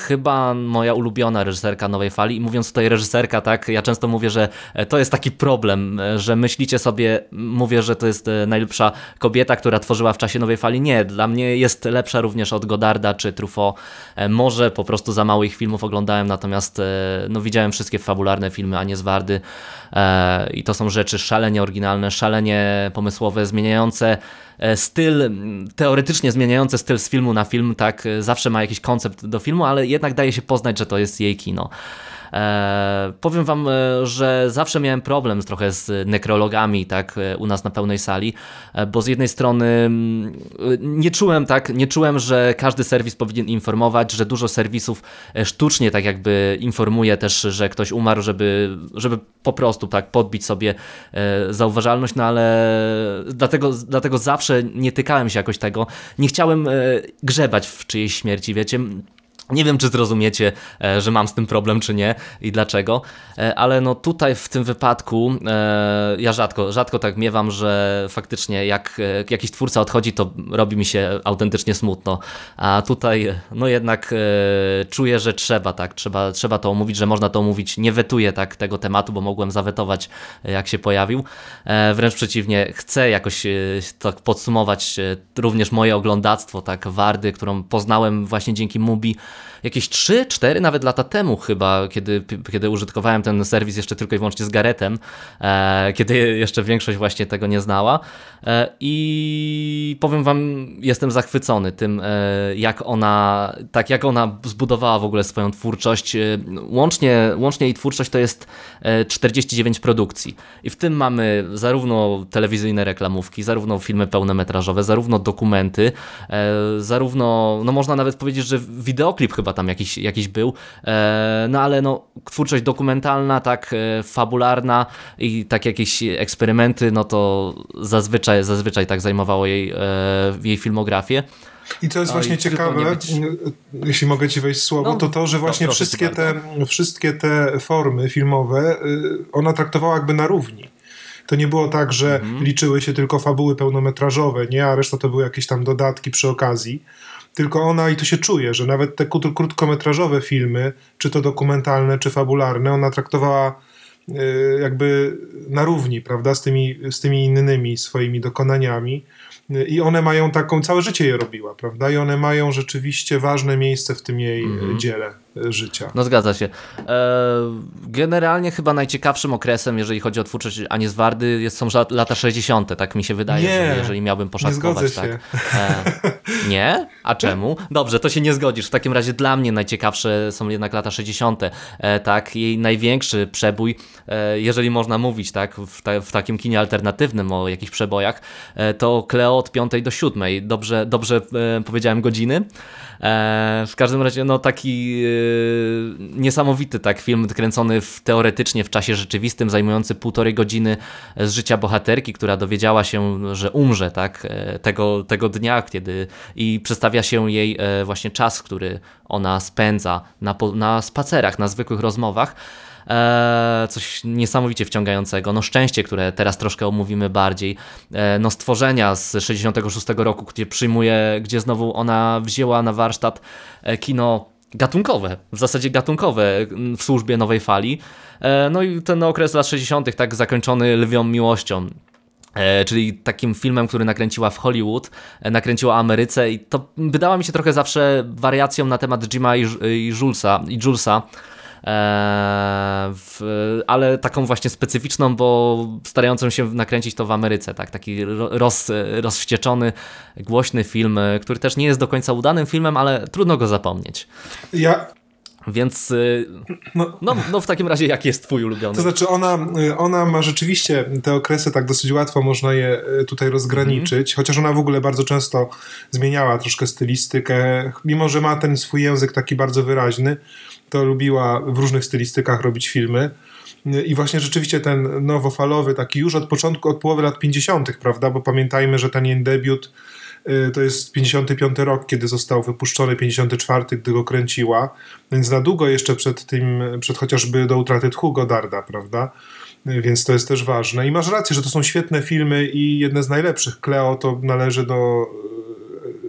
chyba moja ulubiona reżyserka Nowej Fali i mówiąc tutaj reżyserka, tak, ja często mówię, że e, to jest taki problem, e, że myślicie sobie, mówię, że to jest e, najlepsza kobieta, która tworzyła w czasie Nowej Fali. Nie, dla mnie jest lepsza również od Godarda czy Truffaut. Może po prostu za mało ich filmów oglądałem, natomiast no, widziałem wszystkie fabularne filmy Anie Zwardy e, i to są rzeczy szalenie oryginalne, szalenie pomysłowe, zmieniające styl, m, teoretycznie zmieniające styl z filmu na film, tak, e, zawsze ma jakiś koncept do filmu, ale jednak daje się poznać, że to jest jej kino. E, powiem wam, e, że zawsze miałem problem z, trochę z nekrologami tak, e, u nas na pełnej sali, e, bo z jednej strony mm, nie czułem tak, nie czułem, że każdy serwis powinien informować, że dużo serwisów sztucznie tak jakby informuje też, że ktoś umarł, żeby, żeby po prostu tak podbić sobie zauważalność, no ale dlatego, dlatego zawsze nie tykałem się jakoś tego. Nie chciałem grzebać w czyjejś śmierci, wiecie. Nie wiem, czy zrozumiecie, e, że mam z tym problem, czy nie i dlaczego, e, ale no tutaj w tym wypadku e, ja rzadko, rzadko tak miewam, że faktycznie jak jakiś twórca odchodzi, to robi mi się autentycznie smutno, a tutaj no jednak czuję, że trzeba tak, trzeba, trzeba to omówić, że można to omówić, nie wetuję tak tego tematu, bo mogłem zawetować jak się pojawił, wręcz przeciwnie, chcę jakoś tak podsumować również moje oglądactwo, tak Wardy, którą poznałem właśnie dzięki Mubi, jakieś 3-4 nawet lata temu chyba, kiedy, kiedy użytkowałem ten serwis jeszcze tylko i wyłącznie z Garetem, e, kiedy jeszcze większość właśnie tego nie znała e, i powiem wam, jestem zachwycony tym, e, jak ona, tak jak ona zbudowała w ogóle swoją twórczość. E, Łącznie, łącznie jej twórczość to jest e, 49 produkcji i w tym mamy zarówno telewizyjne reklamówki, zarówno filmy pełnometrażowe, zarówno dokumenty, e, zarówno, no można nawet powiedzieć, że wideoklip chyba tam jakiś, jakiś był, e, no ale no twórczość dokumentalna, tak e, fabularna i tak jakieś eksperymenty, no to zazwyczaj, zazwyczaj tak zajmowało jej, e, jej filmografię. I co jest No właśnie ciekawe, być- jeśli mogę ci wejść słowo, No, to to, że no, właśnie proszę wszystkie te, wszystkie te formy filmowe y, ona traktowała jakby na równi. To nie było tak, że Mhm. liczyły się tylko fabuły pełnometrażowe, nie, a reszta to były jakieś tam dodatki przy okazji. Tylko ona, i to się czuje, że nawet te krót- krótkometrażowe filmy, czy to dokumentalne, czy fabularne, ona traktowała y, jakby na równi, prawda, z tymi, z tymi innymi swoimi dokonaniami. Y, I one mają taką, całe życie je robiła, prawda? I one mają rzeczywiście ważne miejsce w tym jej Mhm. y, dziele życia. No zgadza się. E, generalnie chyba najciekawszym okresem, jeżeli chodzi o twórczość Ani Zwardy, jest, są lata 60., tak mi się wydaje, Nie, że jeżeli miałbym nie poszatkować. zgodzę tak. E, nie? A czemu? Dobrze, to się nie zgodzisz. W takim razie dla mnie najciekawsze są jednak lata 60., e, tak, jej największy przebój, e, jeżeli można mówić, tak, w, ta, w takim kinie alternatywnym o jakichś przebojach, to Kleo od 5 do 7. Dobrze, dobrze powiedziałem godziny. W każdym razie, no taki niesamowity tak film kręcony w, teoretycznie w czasie rzeczywistym, zajmujący półtorej godziny z życia bohaterki, która dowiedziała się, że umrze tak, e, tego, tego dnia, kiedy i przedstawia się jej e, właśnie czas, który ona spędza na, na spacerach, na zwykłych rozmowach. E, coś niesamowicie wciągającego. No szczęście, które teraz troszkę omówimy bardziej. No stworzenia z 66 roku, gdzie przyjmuje, gdzie znowu ona wzięła na warsztat kino gatunkowe, w zasadzie gatunkowe m, w służbie nowej fali. E, no i ten okres lat 60. tak zakończony lwią miłością. E, czyli takim filmem, który nakręciła w Hollywood, e, nakręciła Ameryce i to wydała mi się trochę zawsze wariacją na temat Jima i, i Julesa, i Julesa w, ale taką właśnie specyficzną, bo starającą się nakręcić to w Ameryce, tak, taki ro- roz, rozwścieczony, głośny film, e, który też nie jest do końca udanym filmem, ale trudno go zapomnieć. Ja, Więc y, no, no, no w takim razie jaki jest twój ulubiony? to znaczy ona, y, ona ma rzeczywiście te okresy tak dosyć łatwo można je tutaj rozgraniczyć, chociaż ona w ogóle bardzo często zmieniała troszkę stylistykę, mimo że ma ten swój język taki bardzo wyraźny, to lubiła w różnych stylistykach robić filmy. I właśnie rzeczywiście ten nowofalowy, taki już od początku, od połowy lat 50., prawda? Bo pamiętajmy, że ten jej debiut y, to jest 55 rok, kiedy został wypuszczony, 54, gdy go kręciła, więc na długo jeszcze przed tym, przed chociażby do utraty tchu Godarda, prawda? Więc to jest też ważne. I masz rację, że to są świetne filmy i jedne z najlepszych. Kleo to należy do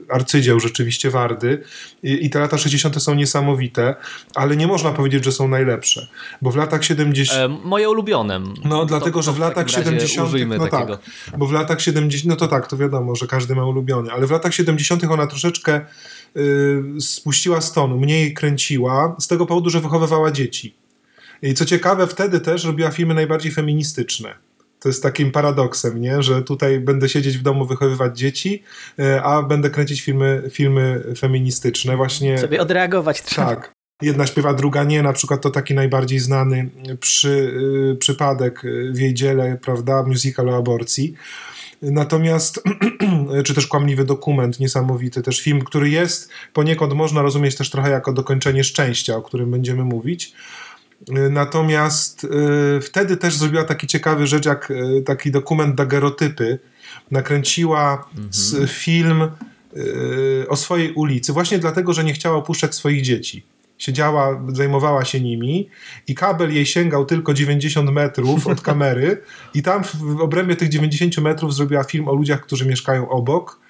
arcydzieł rzeczywiście Wardy I, i te lata 60. są niesamowite, ale nie można powiedzieć, że są najlepsze, bo w latach 70... E, moje ulubione. No, dlatego, to że w latach takim razie 70. Użyjmy No takiego. tak, bo w latach 70. No to tak, to wiadomo, że każdy ma ulubiony, ale w latach 70. ona troszeczkę y, spuściła z tonu, mniej kręciła, z tego powodu, że wychowywała dzieci. I co ciekawe, wtedy też robiła filmy najbardziej feministyczne. To jest takim paradoksem, nie? że tutaj będę siedzieć w domu, wychowywać dzieci, y, a będę kręcić filmy, filmy feministyczne. Właśnie Sobie odreagować trzeba. tak. jedna śpiewa, druga nie, na przykład to taki najbardziej znany przy, y, przypadek w jej dziele, prawda, musical o aborcji. Natomiast, [clears throat] czy też kłamliwy dokument, niesamowity też film, który jest poniekąd można rozumieć też trochę jako dokończenie szczęścia, o którym będziemy mówić. Natomiast y, wtedy też zrobiła taki ciekawy rzecz, jak y, taki dokument Dagerotypy. Nakręciła mhm. film y, o swojej ulicy, właśnie dlatego, że nie chciała opuszczać swoich dzieci siedziała, zajmowała się nimi i kabel jej sięgał tylko 90 metrów od kamery i tam w obrębie tych 90 metrów zrobiła film o ludziach, którzy mieszkają obok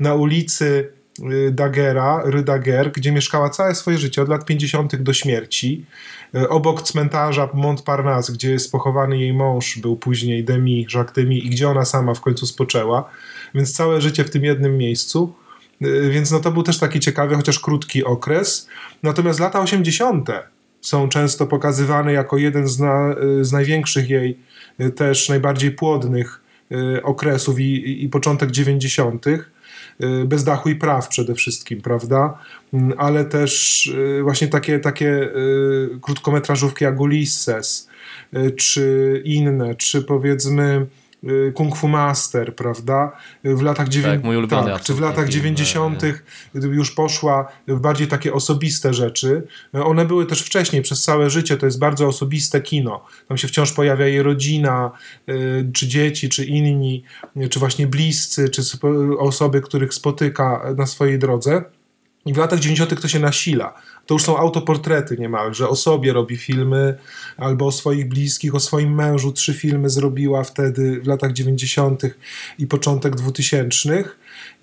na ulicy y, Dagera, Rydager, gdzie mieszkała całe swoje życie, od lat 50. do śmierci. Y, obok cmentarza Montparnasse, gdzie jest pochowany jej mąż, był później Demi, Jacques Demi i gdzie ona sama w końcu spoczęła. Więc całe życie w tym jednym miejscu. Y, więc no to był też taki ciekawy, chociaż krótki okres. Natomiast lata 80. są często pokazywane jako jeden z, na, y, z największych jej, też najbardziej płodnych okresów i, i początek 90. Bez dachu i praw przede wszystkim, prawda? Mm, ale też właśnie takie, takie krótkometrażówki jak Ulysses, czy inne, czy powiedzmy Y, Kung Fu Master, prawda? W latach, dziewię... tak, tak czy w latach 90. już poszła w bardziej takie osobiste rzeczy. One były też wcześniej, przez całe życie, to jest bardzo osobiste kino. Tam się wciąż pojawia jej rodzina, y, czy dzieci, czy inni, czy właśnie bliscy, czy osoby, których spotyka na swojej drodze. I w latach 90. to się nasila to już są autoportrety niemalże. O sobie robi filmy, albo o swoich bliskich, o swoim mężu. Trzy filmy zrobiła wtedy w latach 90. i początek 2000.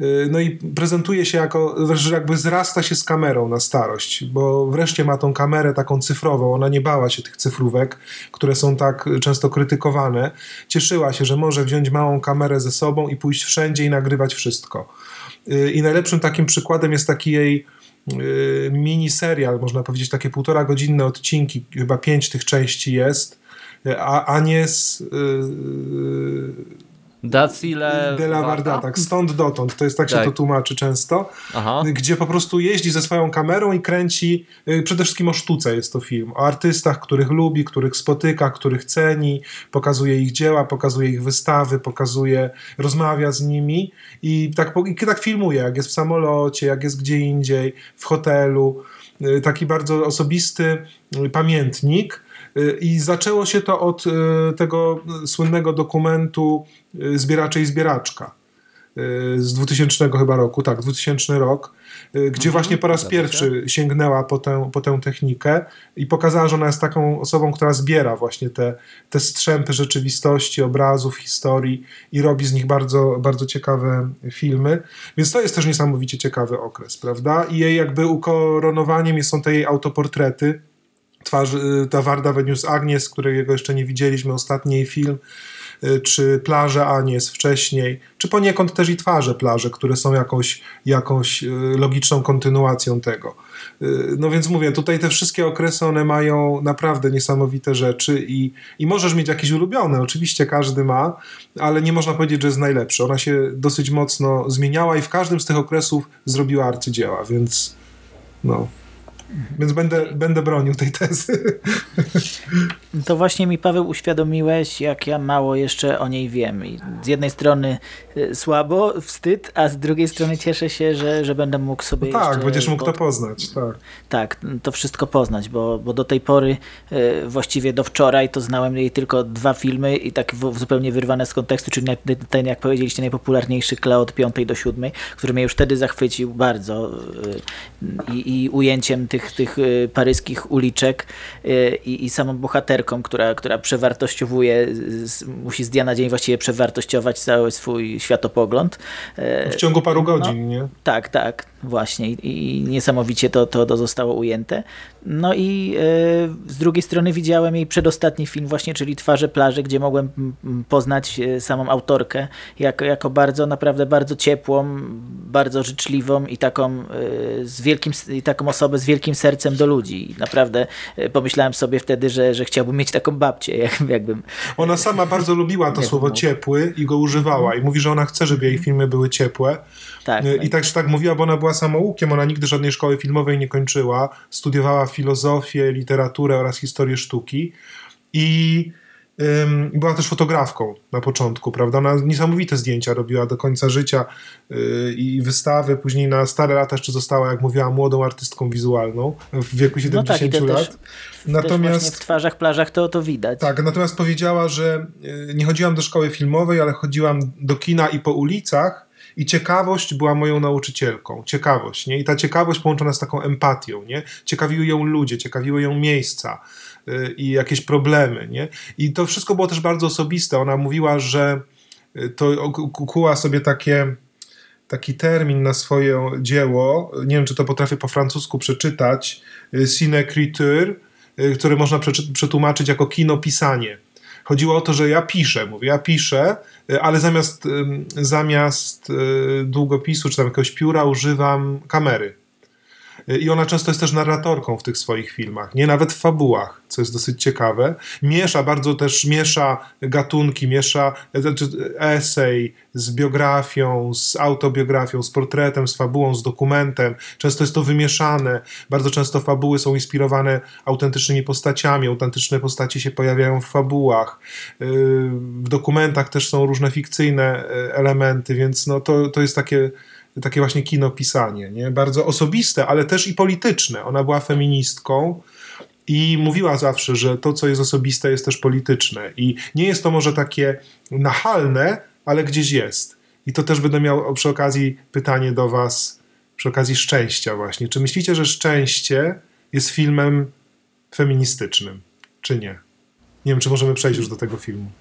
Y, no i prezentuje się jako, że jakby zrasta się z kamerą na starość, bo wreszcie ma tą kamerę taką cyfrową. Ona nie bała się tych cyfrówek, które są tak często krytykowane. Cieszyła się, że może wziąć małą kamerę ze sobą i pójść wszędzie i nagrywać wszystko. Y, I najlepszym takim przykładem jest taki jej Y, mini serial, można powiedzieć, takie półtora godzinne odcinki, chyba pięć tych części jest, a Anies y, Dacile de la Varda, tak, stąd dotąd, to jest tak, tak. się to tłumaczy często, Aha. gdzie po prostu jeździ ze swoją kamerą i kręci, y, przede wszystkim o sztuce jest to film, o artystach, których lubi, których spotyka, których ceni, pokazuje ich dzieła, pokazuje ich wystawy, pokazuje, rozmawia z nimi i tak, i tak filmuje, jak jest w samolocie, jak jest gdzie indziej, w hotelu, y, taki bardzo osobisty y, pamiętnik, i zaczęło się to od tego słynnego dokumentu Zbieracze i Zbieraczka z 2000 chyba roku, tak, 2000 rok, gdzie mhm, właśnie po raz pierwszy sięgnęła po tę, po tę technikę i pokazała, że ona jest taką osobą, która zbiera właśnie te, te strzępy rzeczywistości, obrazów, historii i robi z nich bardzo, bardzo ciekawe filmy. Więc to jest też niesamowicie ciekawy okres, prawda? I jej jakby ukoronowaniem są te jej autoportrety, twarz, y, ta Warda Venus Agnes, którego jeszcze nie widzieliśmy, ostatni film, y, czy Plaże Anies wcześniej, czy poniekąd też i Twarze Plaże, które są jakąś, jakąś y, logiczną kontynuacją tego. No więc mówię, tutaj te wszystkie okresy, one mają naprawdę niesamowite rzeczy i, i możesz mieć jakieś ulubione, oczywiście każdy ma, ale nie można powiedzieć, że jest najlepszy. Ona się dosyć mocno zmieniała i w każdym z tych okresów zrobiła arcydzieła, więc no... Więc będę, będę bronił tej tezy. [laughs] To właśnie mi, Paweł, uświadomiłeś, jak ja mało jeszcze o niej wiem. I z jednej strony y, słabo, wstyd, a z drugiej strony cieszę się, że, że będę mógł sobie no Tak, będziesz mógł pod... to poznać. Tak. tak, to wszystko poznać, bo, bo do tej pory, y, właściwie do wczoraj, to znałem jej tylko dwa filmy i tak zupełnie wyrwane z kontekstu, czyli ten, jak powiedzieliście, najpopularniejszy Kleo od piątej do siódmej, który mnie już wtedy zachwycił bardzo y, i, i ujęciem tych tych, y, paryskich uliczek y, i, i samą bohaterką, która, która przewartościowuje, musi z dnia na dzień właściwie przewartościować cały swój światopogląd. Y, w ciągu paru no, godzin, no, nie? Tak, tak, właśnie. I, i niesamowicie to, to, to zostało ujęte. No i z drugiej strony widziałem jej przedostatni film właśnie, czyli Twarze plaży, gdzie mogłem poznać samą autorkę jako, jako bardzo, naprawdę bardzo ciepłą, bardzo życzliwą i taką z wielkim, i taką osobę z wielkim sercem do ludzi. I naprawdę e, pomyślałem sobie wtedy, że, że chciałbym mieć taką babcię, [laughs] jak, jakbym... Ona sama bardzo lubiła to słowo ciepły i go używała i mówi, że ona chce, żeby jej filmy były ciepłe. Tak, e, I tak, tak mówiła, bo ona była była samoukiem, ona nigdy żadnej szkoły filmowej nie kończyła, studiowała filozofię, literaturę oraz historię sztuki i ym, była też fotografką na początku, prawda? Ona niesamowite zdjęcia robiła do końca życia yy, i wystawy, później na stare lata jeszcze została, jak mówiła, młodą artystką wizualną w wieku 70 no tak, lat. Też, natomiast też w twarzach, plażach to, to widać. Tak, natomiast powiedziała, że yy, nie chodziłam do szkoły filmowej, ale chodziłam do kina i po ulicach i ciekawość była moją nauczycielką. Ciekawość, nie? I ta ciekawość połączona z taką empatią, nie? Ciekawiły ją ludzie, ciekawiły ją miejsca yy, i jakieś problemy, nie? I to wszystko było też bardzo osobiste. Ona mówiła, że yy, to kuła sobie takie taki termin na swoje dzieło, nie wiem, czy to potrafię po francusku przeczytać, cinécriture, który można przetłumaczyć jako kinopisanie. Chodziło o to, że ja piszę, mówię, ja piszę, ale zamiast, zamiast długopisu czy tam jakiegoś pióra używam kamery. I ona często jest też narratorką w tych swoich filmach, nie nawet w fabułach, co jest dosyć ciekawe. Miesza bardzo też, miesza gatunki, miesza znaczy esej z biografią, z autobiografią, z portretem, z fabułą, z dokumentem. Często jest to wymieszane. Bardzo często fabuły są inspirowane autentycznymi postaciami. Autentyczne postacie się pojawiają w fabułach. W dokumentach też są różne fikcyjne elementy, więc no to, to jest takie takie właśnie kinopisanie, nie? bardzo osobiste, ale też i polityczne. Ona była feministką i mówiła zawsze, że to, co jest osobiste, jest też polityczne. I nie jest to może takie nachalne, ale gdzieś jest. I to też będę miał przy okazji pytanie do Was, przy okazji szczęścia, właśnie. Czy myślicie, że szczęście jest filmem feministycznym, czy nie? Nie wiem, czy możemy przejść już do tego filmu.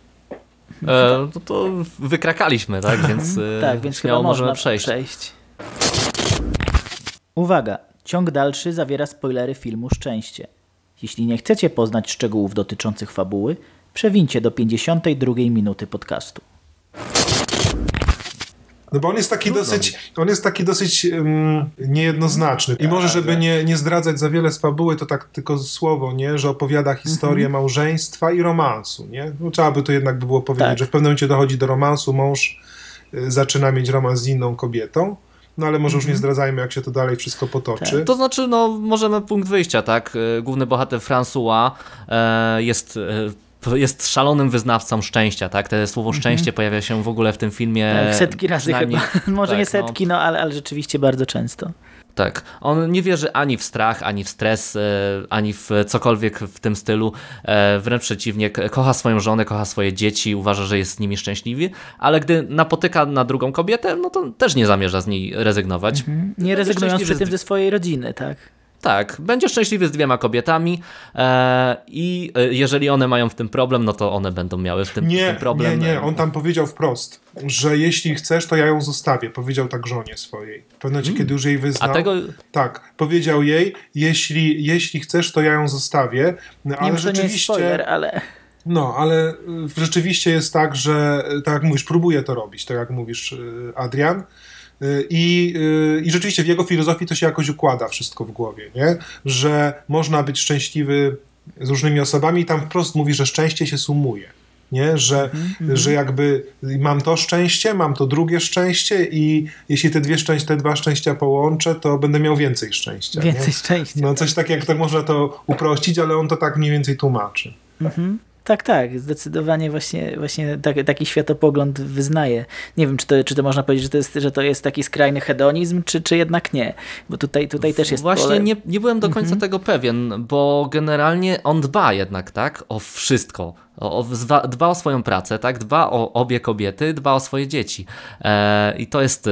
E, no to wykrakaliśmy, tak? [laughs] Więc, tak, więc chyba możemy przejść. przejść. Uwaga! Ciąg dalszy zawiera spoilery filmu Szczęście. Jeśli nie chcecie poznać szczegółów dotyczących fabuły, przewincie do 52 minuty podcastu. No bo on jest taki dosyć, on jest taki dosyć um, niejednoznaczny. I może, żeby nie, nie zdradzać za wiele z fabuły, to tak tylko słowo, nie? Że opowiada historię mhm. małżeństwa i romansu, nie? No, trzeba by to jednak by było powiedzieć, tak. że w pewnym momencie dochodzi do romansu, mąż y, zaczyna mieć romans z inną kobietą. No ale może już nie mhm. zdradzajmy, jak się to dalej wszystko potoczy. Tak. To znaczy, no możemy punkt wyjścia, tak? Y, główny bohater François e, jest e, jest szalonym wyznawcą szczęścia, tak? To słowo mhm. szczęście pojawia się w ogóle w tym filmie. Tak, setki razy chyba. [laughs] Może tak, nie no. setki, no, no ale, ale rzeczywiście bardzo często. Tak. On nie wierzy ani w strach, ani w stres, e, ani w cokolwiek w tym stylu. E, wręcz przeciwnie, kocha swoją żonę, kocha swoje dzieci, uważa, że jest z nimi szczęśliwy, ale gdy napotyka na drugą kobietę, no to też nie zamierza z niej rezygnować. Mhm. Nie rezygnując przy tym ze swojej rodziny, tak? Tak, będzie szczęśliwy z dwiema kobietami e, i e, jeżeli one mają w tym problem, no to one będą miały w tym, nie, w tym problem. Nie, nie, on tam powiedział wprost, że jeśli chcesz, to ja ją zostawię. Powiedział tak żonie swojej. W pewnym hmm. kiedy już jej wyznał. A tego... Tak, powiedział jej, jeśli, jeśli chcesz, to ja ją zostawię. Ale nie rzeczywiście... Nie jest spoiler, ale... No, ale rzeczywiście jest tak, że tak jak mówisz, próbuje to robić, tak jak mówisz, y, Adrian. I, I rzeczywiście w jego filozofii to się jakoś układa wszystko w głowie, nie? że można być szczęśliwy z różnymi osobami i tam wprost mówi, że szczęście się sumuje. Nie? Że, mm-hmm. że jakby mam to szczęście, mam to drugie szczęście i jeśli te dwie szczęścia, te dwa szczęścia połączę, to będę miał więcej szczęścia. Więcej nie? szczęścia. No coś tak jak tak można to uprościć, ale on to tak mniej więcej tłumaczy. Mm-hmm. Tak, tak, zdecydowanie właśnie, właśnie tak, taki światopogląd wyznaje. Nie wiem, czy to, czy to można powiedzieć, że to, jest, że to jest taki skrajny hedonizm, czy, czy jednak nie, bo tutaj, tutaj też jest... Właśnie pole... nie, nie byłem do końca mhm. tego pewien, bo generalnie on dba jednak, tak, o wszystko, o, o, dba o swoją pracę, tak? dba o obie kobiety, dba o swoje dzieci. E, I to jest e,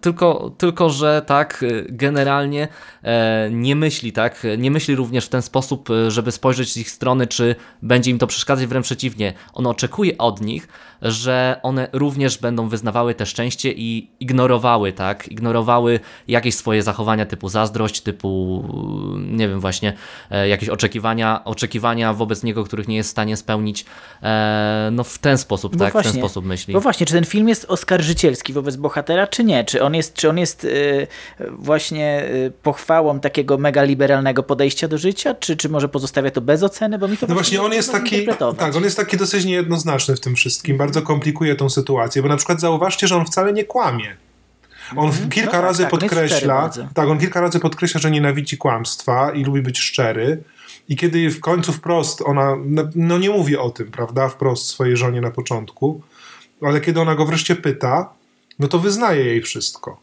tylko, tylko, że tak generalnie e, nie myśli, tak? Nie myśli również w ten sposób, e, żeby spojrzeć z ich strony, czy będzie im to przeszkadzać, wręcz przeciwnie. On oczekuje od nich, że one również będą wyznawały te szczęście i ignorowały, tak? Ignorowały jakieś swoje zachowania typu zazdrość, typu nie wiem, właśnie e, jakieś oczekiwania, oczekiwania wobec niego, których nie jest w stanie spełnić. E, no w ten sposób, tak? Właśnie, w ten sposób myśli. Bo właśnie, czy ten film jest oskarżycielski wobec bohatera, czy nie? Czy on jest, czy on jest yy, właśnie yy, pochwałą takiego mega liberalnego podejścia do życia, czy, czy może pozostawia to bez oceny? Bo mi to no właśnie on jest taki, tak, on jest taki dosyć niejednoznaczny w tym wszystkim. Bardzo komplikuje tą sytuację, bo na przykład zauważcie, że on wcale nie kłamie. On mhm. kilka no tak, razy tak, podkreśla, tak, on kilka razy podkreśla, że nienawidzi kłamstwa i lubi być szczery. I kiedy w końcu wprost ona, no, no nie mówi o tym, prawda, wprost swojej żonie na początku, ale kiedy ona go wreszcie pyta, no to wyznaje jej wszystko.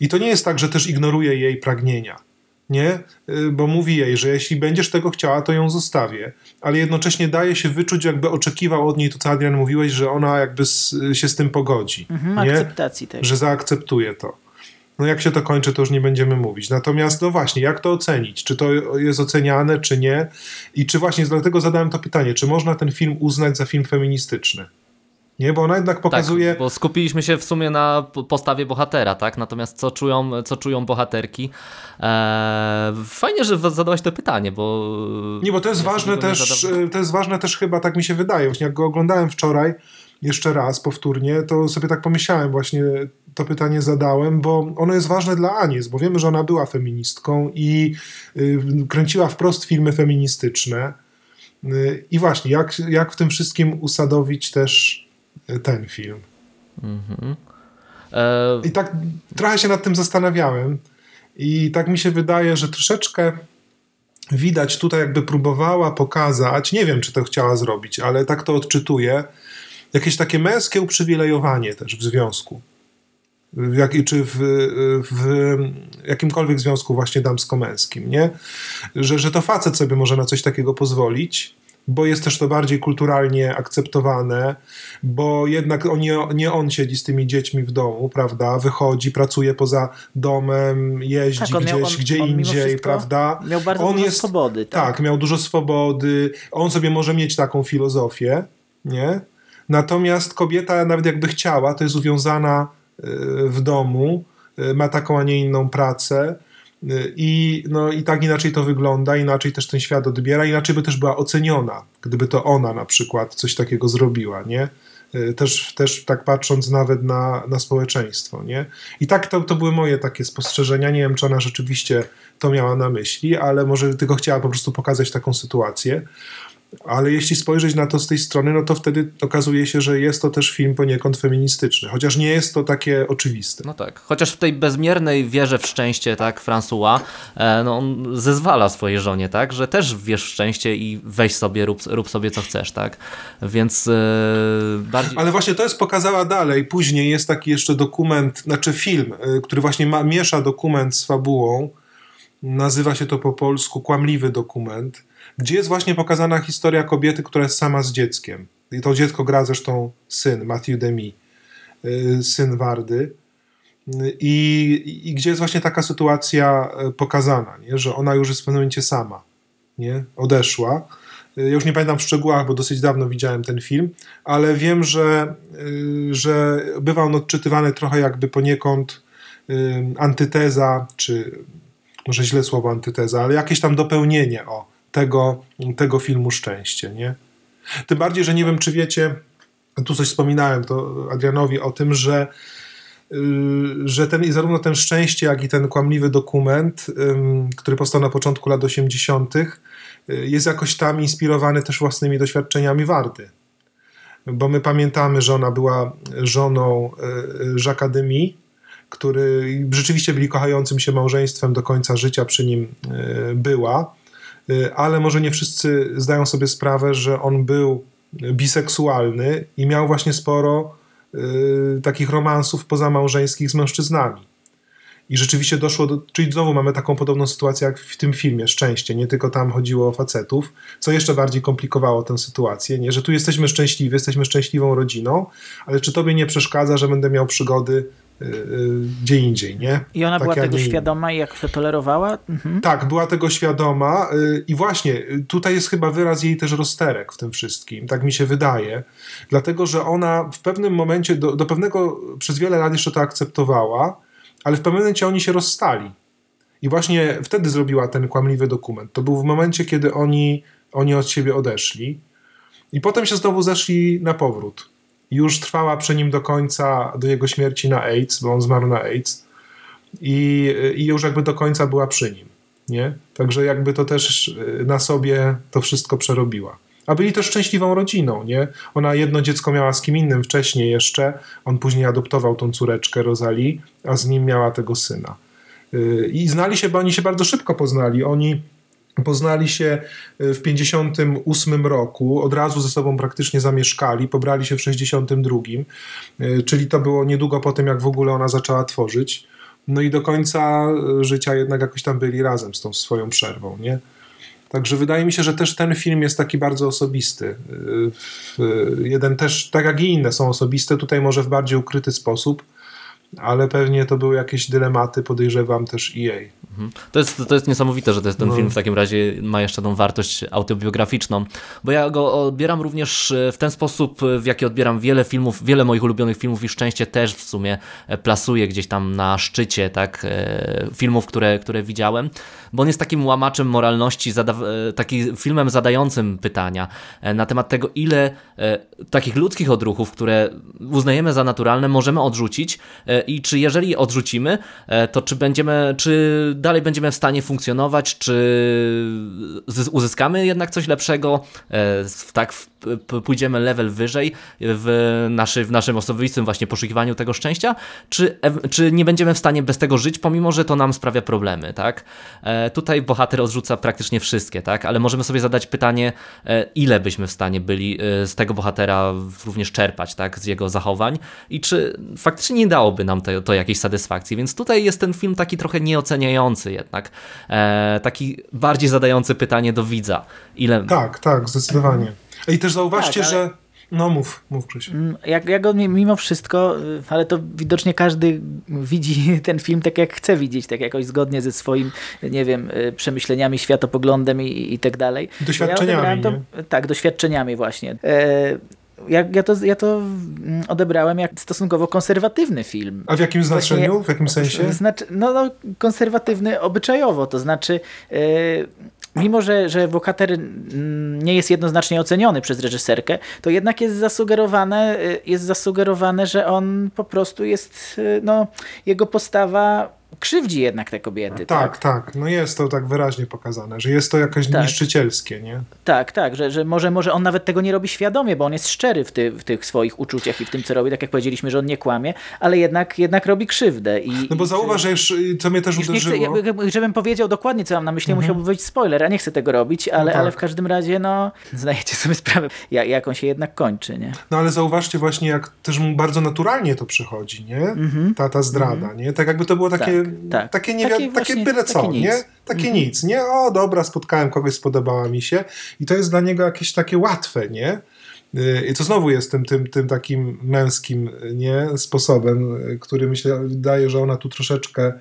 I to nie jest tak, że też ignoruje jej pragnienia nie? Y, bo mówi jej, że jeśli będziesz tego chciała, to ją zostawię. Ale jednocześnie daje się wyczuć, jakby oczekiwał od niej to, co Adrian mówiłeś, że ona jakby się z tym pogodzi. Mhm, nie? Akceptacji tego. Że zaakceptuje to. No jak się to kończy, to już nie będziemy mówić. Natomiast, no właśnie, jak to ocenić? Czy to jest oceniane, czy nie? I czy właśnie, dlatego zadałem to pytanie, czy można ten film uznać za film feministyczny? Nie, bo ona jednak pokazuje. Tak, bo skupiliśmy się w sumie na postawie bohatera, tak? Natomiast co czują, co czują bohaterki? Eee, fajnie, że zadałeś to pytanie, bo. Nie, bo to jest ja ważne też. To jest ważne też chyba, tak mi się wydaje. Właśnie jak go oglądałem wczoraj jeszcze raz powtórnie, to sobie tak pomyślałem, właśnie to pytanie zadałem, bo ono jest ważne dla Anies, bo wiemy, że ona była feministką i y, kręciła wprost filmy feministyczne. Y, I właśnie, jak, jak w tym wszystkim usadowić też ten film. Mhm. E... I tak trochę się nad tym zastanawiałem. I tak mi się wydaje, że troszeczkę widać tutaj, jakby próbowała pokazać, nie wiem, czy to chciała zrobić, ale tak to odczytuję, jakieś takie męskie uprzywilejowanie też w związku. Jak, czy w, w jakimkolwiek związku właśnie damsko-męskim, nie? Że, że to facet sobie może na coś takiego pozwolić, bo jest też to bardziej kulturalnie akceptowane, bo jednak on nie, on siedzi z tymi dziećmi w domu, prawda? Wychodzi, pracuje poza domem, jeździ tak, gdzieś, on, gdzie on indziej, prawda? Miał bardzo on dużo jest, swobody. Tak? tak, miał dużo swobody. On sobie może mieć taką filozofię, nie? Natomiast kobieta, nawet jakby chciała, to jest uwiązana w domu, y, ma taką, a nie inną pracę i, no, I tak inaczej to wygląda, inaczej też ten świat odbiera, inaczej by też była oceniona, gdyby to ona na przykład coś takiego zrobiła, nie? Y, też, też tak patrząc nawet na, na społeczeństwo, nie? I tak to, to były moje takie spostrzeżenia. Nie wiem, czy ona rzeczywiście to miała na myśli, ale może tylko chciała po prostu pokazać taką sytuację. Ale jeśli spojrzeć na to z tej strony, no to wtedy okazuje się, że jest to też film poniekąd feministyczny, chociaż nie jest to takie oczywiste. No tak, chociaż w tej bezmiernej wierze w szczęście, tak, François, e, no on zezwala swojej żonie, tak, że też wierz w szczęście i weź sobie, rób, rób sobie co chcesz, tak, więc e, bardziej... Ale właśnie to jest pokazała dalej, później jest taki jeszcze dokument, znaczy film, e, który właśnie ma, miesza dokument z fabułą, nazywa się to po polsku Kłamliwy dokument, gdzie jest właśnie pokazana historia kobiety, która jest sama z dzieckiem. I to dziecko gra zresztą syn, Matthew Demi, y, syn Wardy. I, I, gdzie jest właśnie taka sytuacja y, pokazana, nie? że ona już jest w pewnym momencie sama, nie? odeszła. Y, ja już nie pamiętam w szczegółach, bo dosyć dawno widziałem ten film, ale wiem, że, że bywa on odczytywany trochę jakby poniekąd antyteza, czy może źle słowo antyteza, ale jakieś tam dopełnienie o tego, tego filmu Szczęście. Nie? Tym bardziej, że nie wiem, czy wiecie, tu coś wspominałem to Adrianowi o tym, że y, że ten, zarówno ten szczęście, jak i ten kłamliwy dokument, który powstał na początku lat 80., y, jest jakoś tam inspirowany też własnymi doświadczeniami Wardy. Bo my pamiętamy, że ona była żoną y, Jacques Demy, który rzeczywiście byli kochającym się małżeństwem do końca życia przy nim była. Y, ale może nie wszyscy zdają sobie sprawę, że on był biseksualny i miał właśnie sporo y, takich romansów pozamałżeńskich z mężczyznami. I rzeczywiście doszło do. Czyli znowu mamy taką podobną sytuację jak w tym filmie Szczęście. Nie tylko tam chodziło o facetów, co jeszcze bardziej komplikowało tę sytuację. Nie, że tu jesteśmy szczęśliwi, jesteśmy szczęśliwą rodziną, ale czy tobie nie przeszkadza, że będę miał przygody gdzie indziej, nie? I ona tak była tego świadoma i jakoś to tolerowała? Mhm. Tak, była tego świadoma y, i właśnie tutaj jest chyba wyraz jej też rozterek w tym wszystkim, tak mi się wydaje, dlatego, że ona w pewnym momencie, do, do pewnego, przez wiele lat jeszcze to akceptowała, ale w pewnym momencie oni się rozstali. I właśnie wtedy zrobiła ten kłamliwy dokument. To był w momencie, kiedy oni, oni od siebie odeszli. I potem się znowu zeszli na powrót już trwała przy nim do końca, do jego śmierci na AIDS, bo on zmarł na AIDS i, i już jakby do końca była przy nim, nie? Także jakby to też y, na sobie to wszystko przerobiła. A byli też szczęśliwą rodziną, nie? Ona jedno dziecko miała z kim innym wcześniej jeszcze, on później adoptował tą córeczkę Rosalie, a z nim miała tego syna. Y, I znali się, bo oni się bardzo szybko poznali. Oni Poznali się y, w 58 roku, od razu ze sobą praktycznie zamieszkali, pobrali się w 62, y, czyli to było niedługo po tym, jak w ogóle ona zaczęła tworzyć. No i do końca życia jednak jakoś tam byli razem z tą swoją przerwą, nie? Także wydaje mi się, że też ten film jest taki bardzo osobisty. Jeden też, tak jak i inne są osobiste, tutaj może w bardziej ukryty sposób, ale pewnie to były jakieś dylematy, podejrzewam też EA. Mhm. To jest, to jest niesamowite, że ten no. film w takim razie ma jeszcze tą wartość autobiograficzną, bo ja go odbieram również e, w ten sposób, w jaki odbieram wiele filmów, wiele moich ulubionych filmów i Szczęście też w sumie e, plasuję gdzieś tam na szczycie tak, e, filmów, które, które widziałem, bo on jest takim łamaczem moralności, takim filmem zadającym pytania na temat tego, ile takich ludzkich odruchów, które uznajemy za naturalne, możemy odrzucić i czy jeżeli odrzucimy, to czy będziemy, czy dalej będziemy w stanie funkcjonować, czy uzyskamy jednak coś lepszego, e, tak pójdziemy level wyżej w, naszy, w naszym osobistym właśnie poszukiwaniu tego szczęścia, czy, czy nie będziemy w stanie bez tego żyć, pomimo, że to nam sprawia problemy, tak? E, tutaj bohater odrzuca praktycznie wszystkie, tak? Ale możemy sobie zadać pytanie, e, ile byśmy w stanie byli z tego bohatera również czerpać, tak? Z jego zachowań i czy faktycznie nie dałoby nam to, to jakiejś satysfakcji, więc tutaj jest ten film taki trochę nieoceniający jednak. E, taki bardziej zadający pytanie do widza. Ile... Tak, tak, zdecydowanie. I też zauważcie, tak, ale... że no mów, mów Krzysiu. Mm, jak, jak on mimo wszystko, y, ale to widocznie każdy widzi [laughs] ten film tak jak chce widzieć, tak jakoś zgodnie ze swoim, nie wiem, y, przemyśleniami, światopoglądem i, i tak dalej. Doświadczeniami. Ja to, tak, doświadczeniami właśnie. E, ja, ja, to, ja to mm, odebrałem jak stosunkowo konserwatywny film. A w jakim znaczeniu? Właśnie, w jakim sensie? Znaczy, no, no, konserwatywny obyczajowo, to znaczy yy, mimo, że, że bohater mm, nie jest jednoznacznie oceniony przez reżyserkę, to jednak jest zasugerowane, y, jest zasugerowane że on po prostu jest, y, no, jego postawa krzywdzi jednak te kobiety. Tak, tak, tak, No jest to tak wyraźnie pokazane, że jest to jakoś tak. niszczycielskie, nie? Tak, tak, że, że może, może on nawet tego nie robi świadomie, bo on jest szczery w, ty, w tych swoich uczuciach i w tym, co robi, tak jak powiedzieliśmy, że on nie kłamie, ale jednak, jednak robi krzywdę. I, no bo zauważ, że co mnie też uderzyło... Chcę, żebym powiedział dokładnie, co mam na myśli, mhm. musiałby być spoiler, a nie chcę tego robić, ale, no tak. ale w każdym razie, no, zdajecie sobie sprawę, jak, jak on się jednak kończy, nie? No ale zauważcie właśnie, jak też mu bardzo naturalnie to przychodzi, nie? Mhm. Ta, ta zdrada, mhm. nie? Tak jakby to było takie tak, tak. Takie, nie takie, takie byle co, takie nie? Takie mhm. nic, nie? O, dobra, spotkałem kogoś, spodobała mi się. I to jest dla niego jakieś takie łatwe, nie? Y, I to znowu jest tym, tym, tym takim męskim nie? sposobem, który myślę, wydaje, że ona tu troszeczkę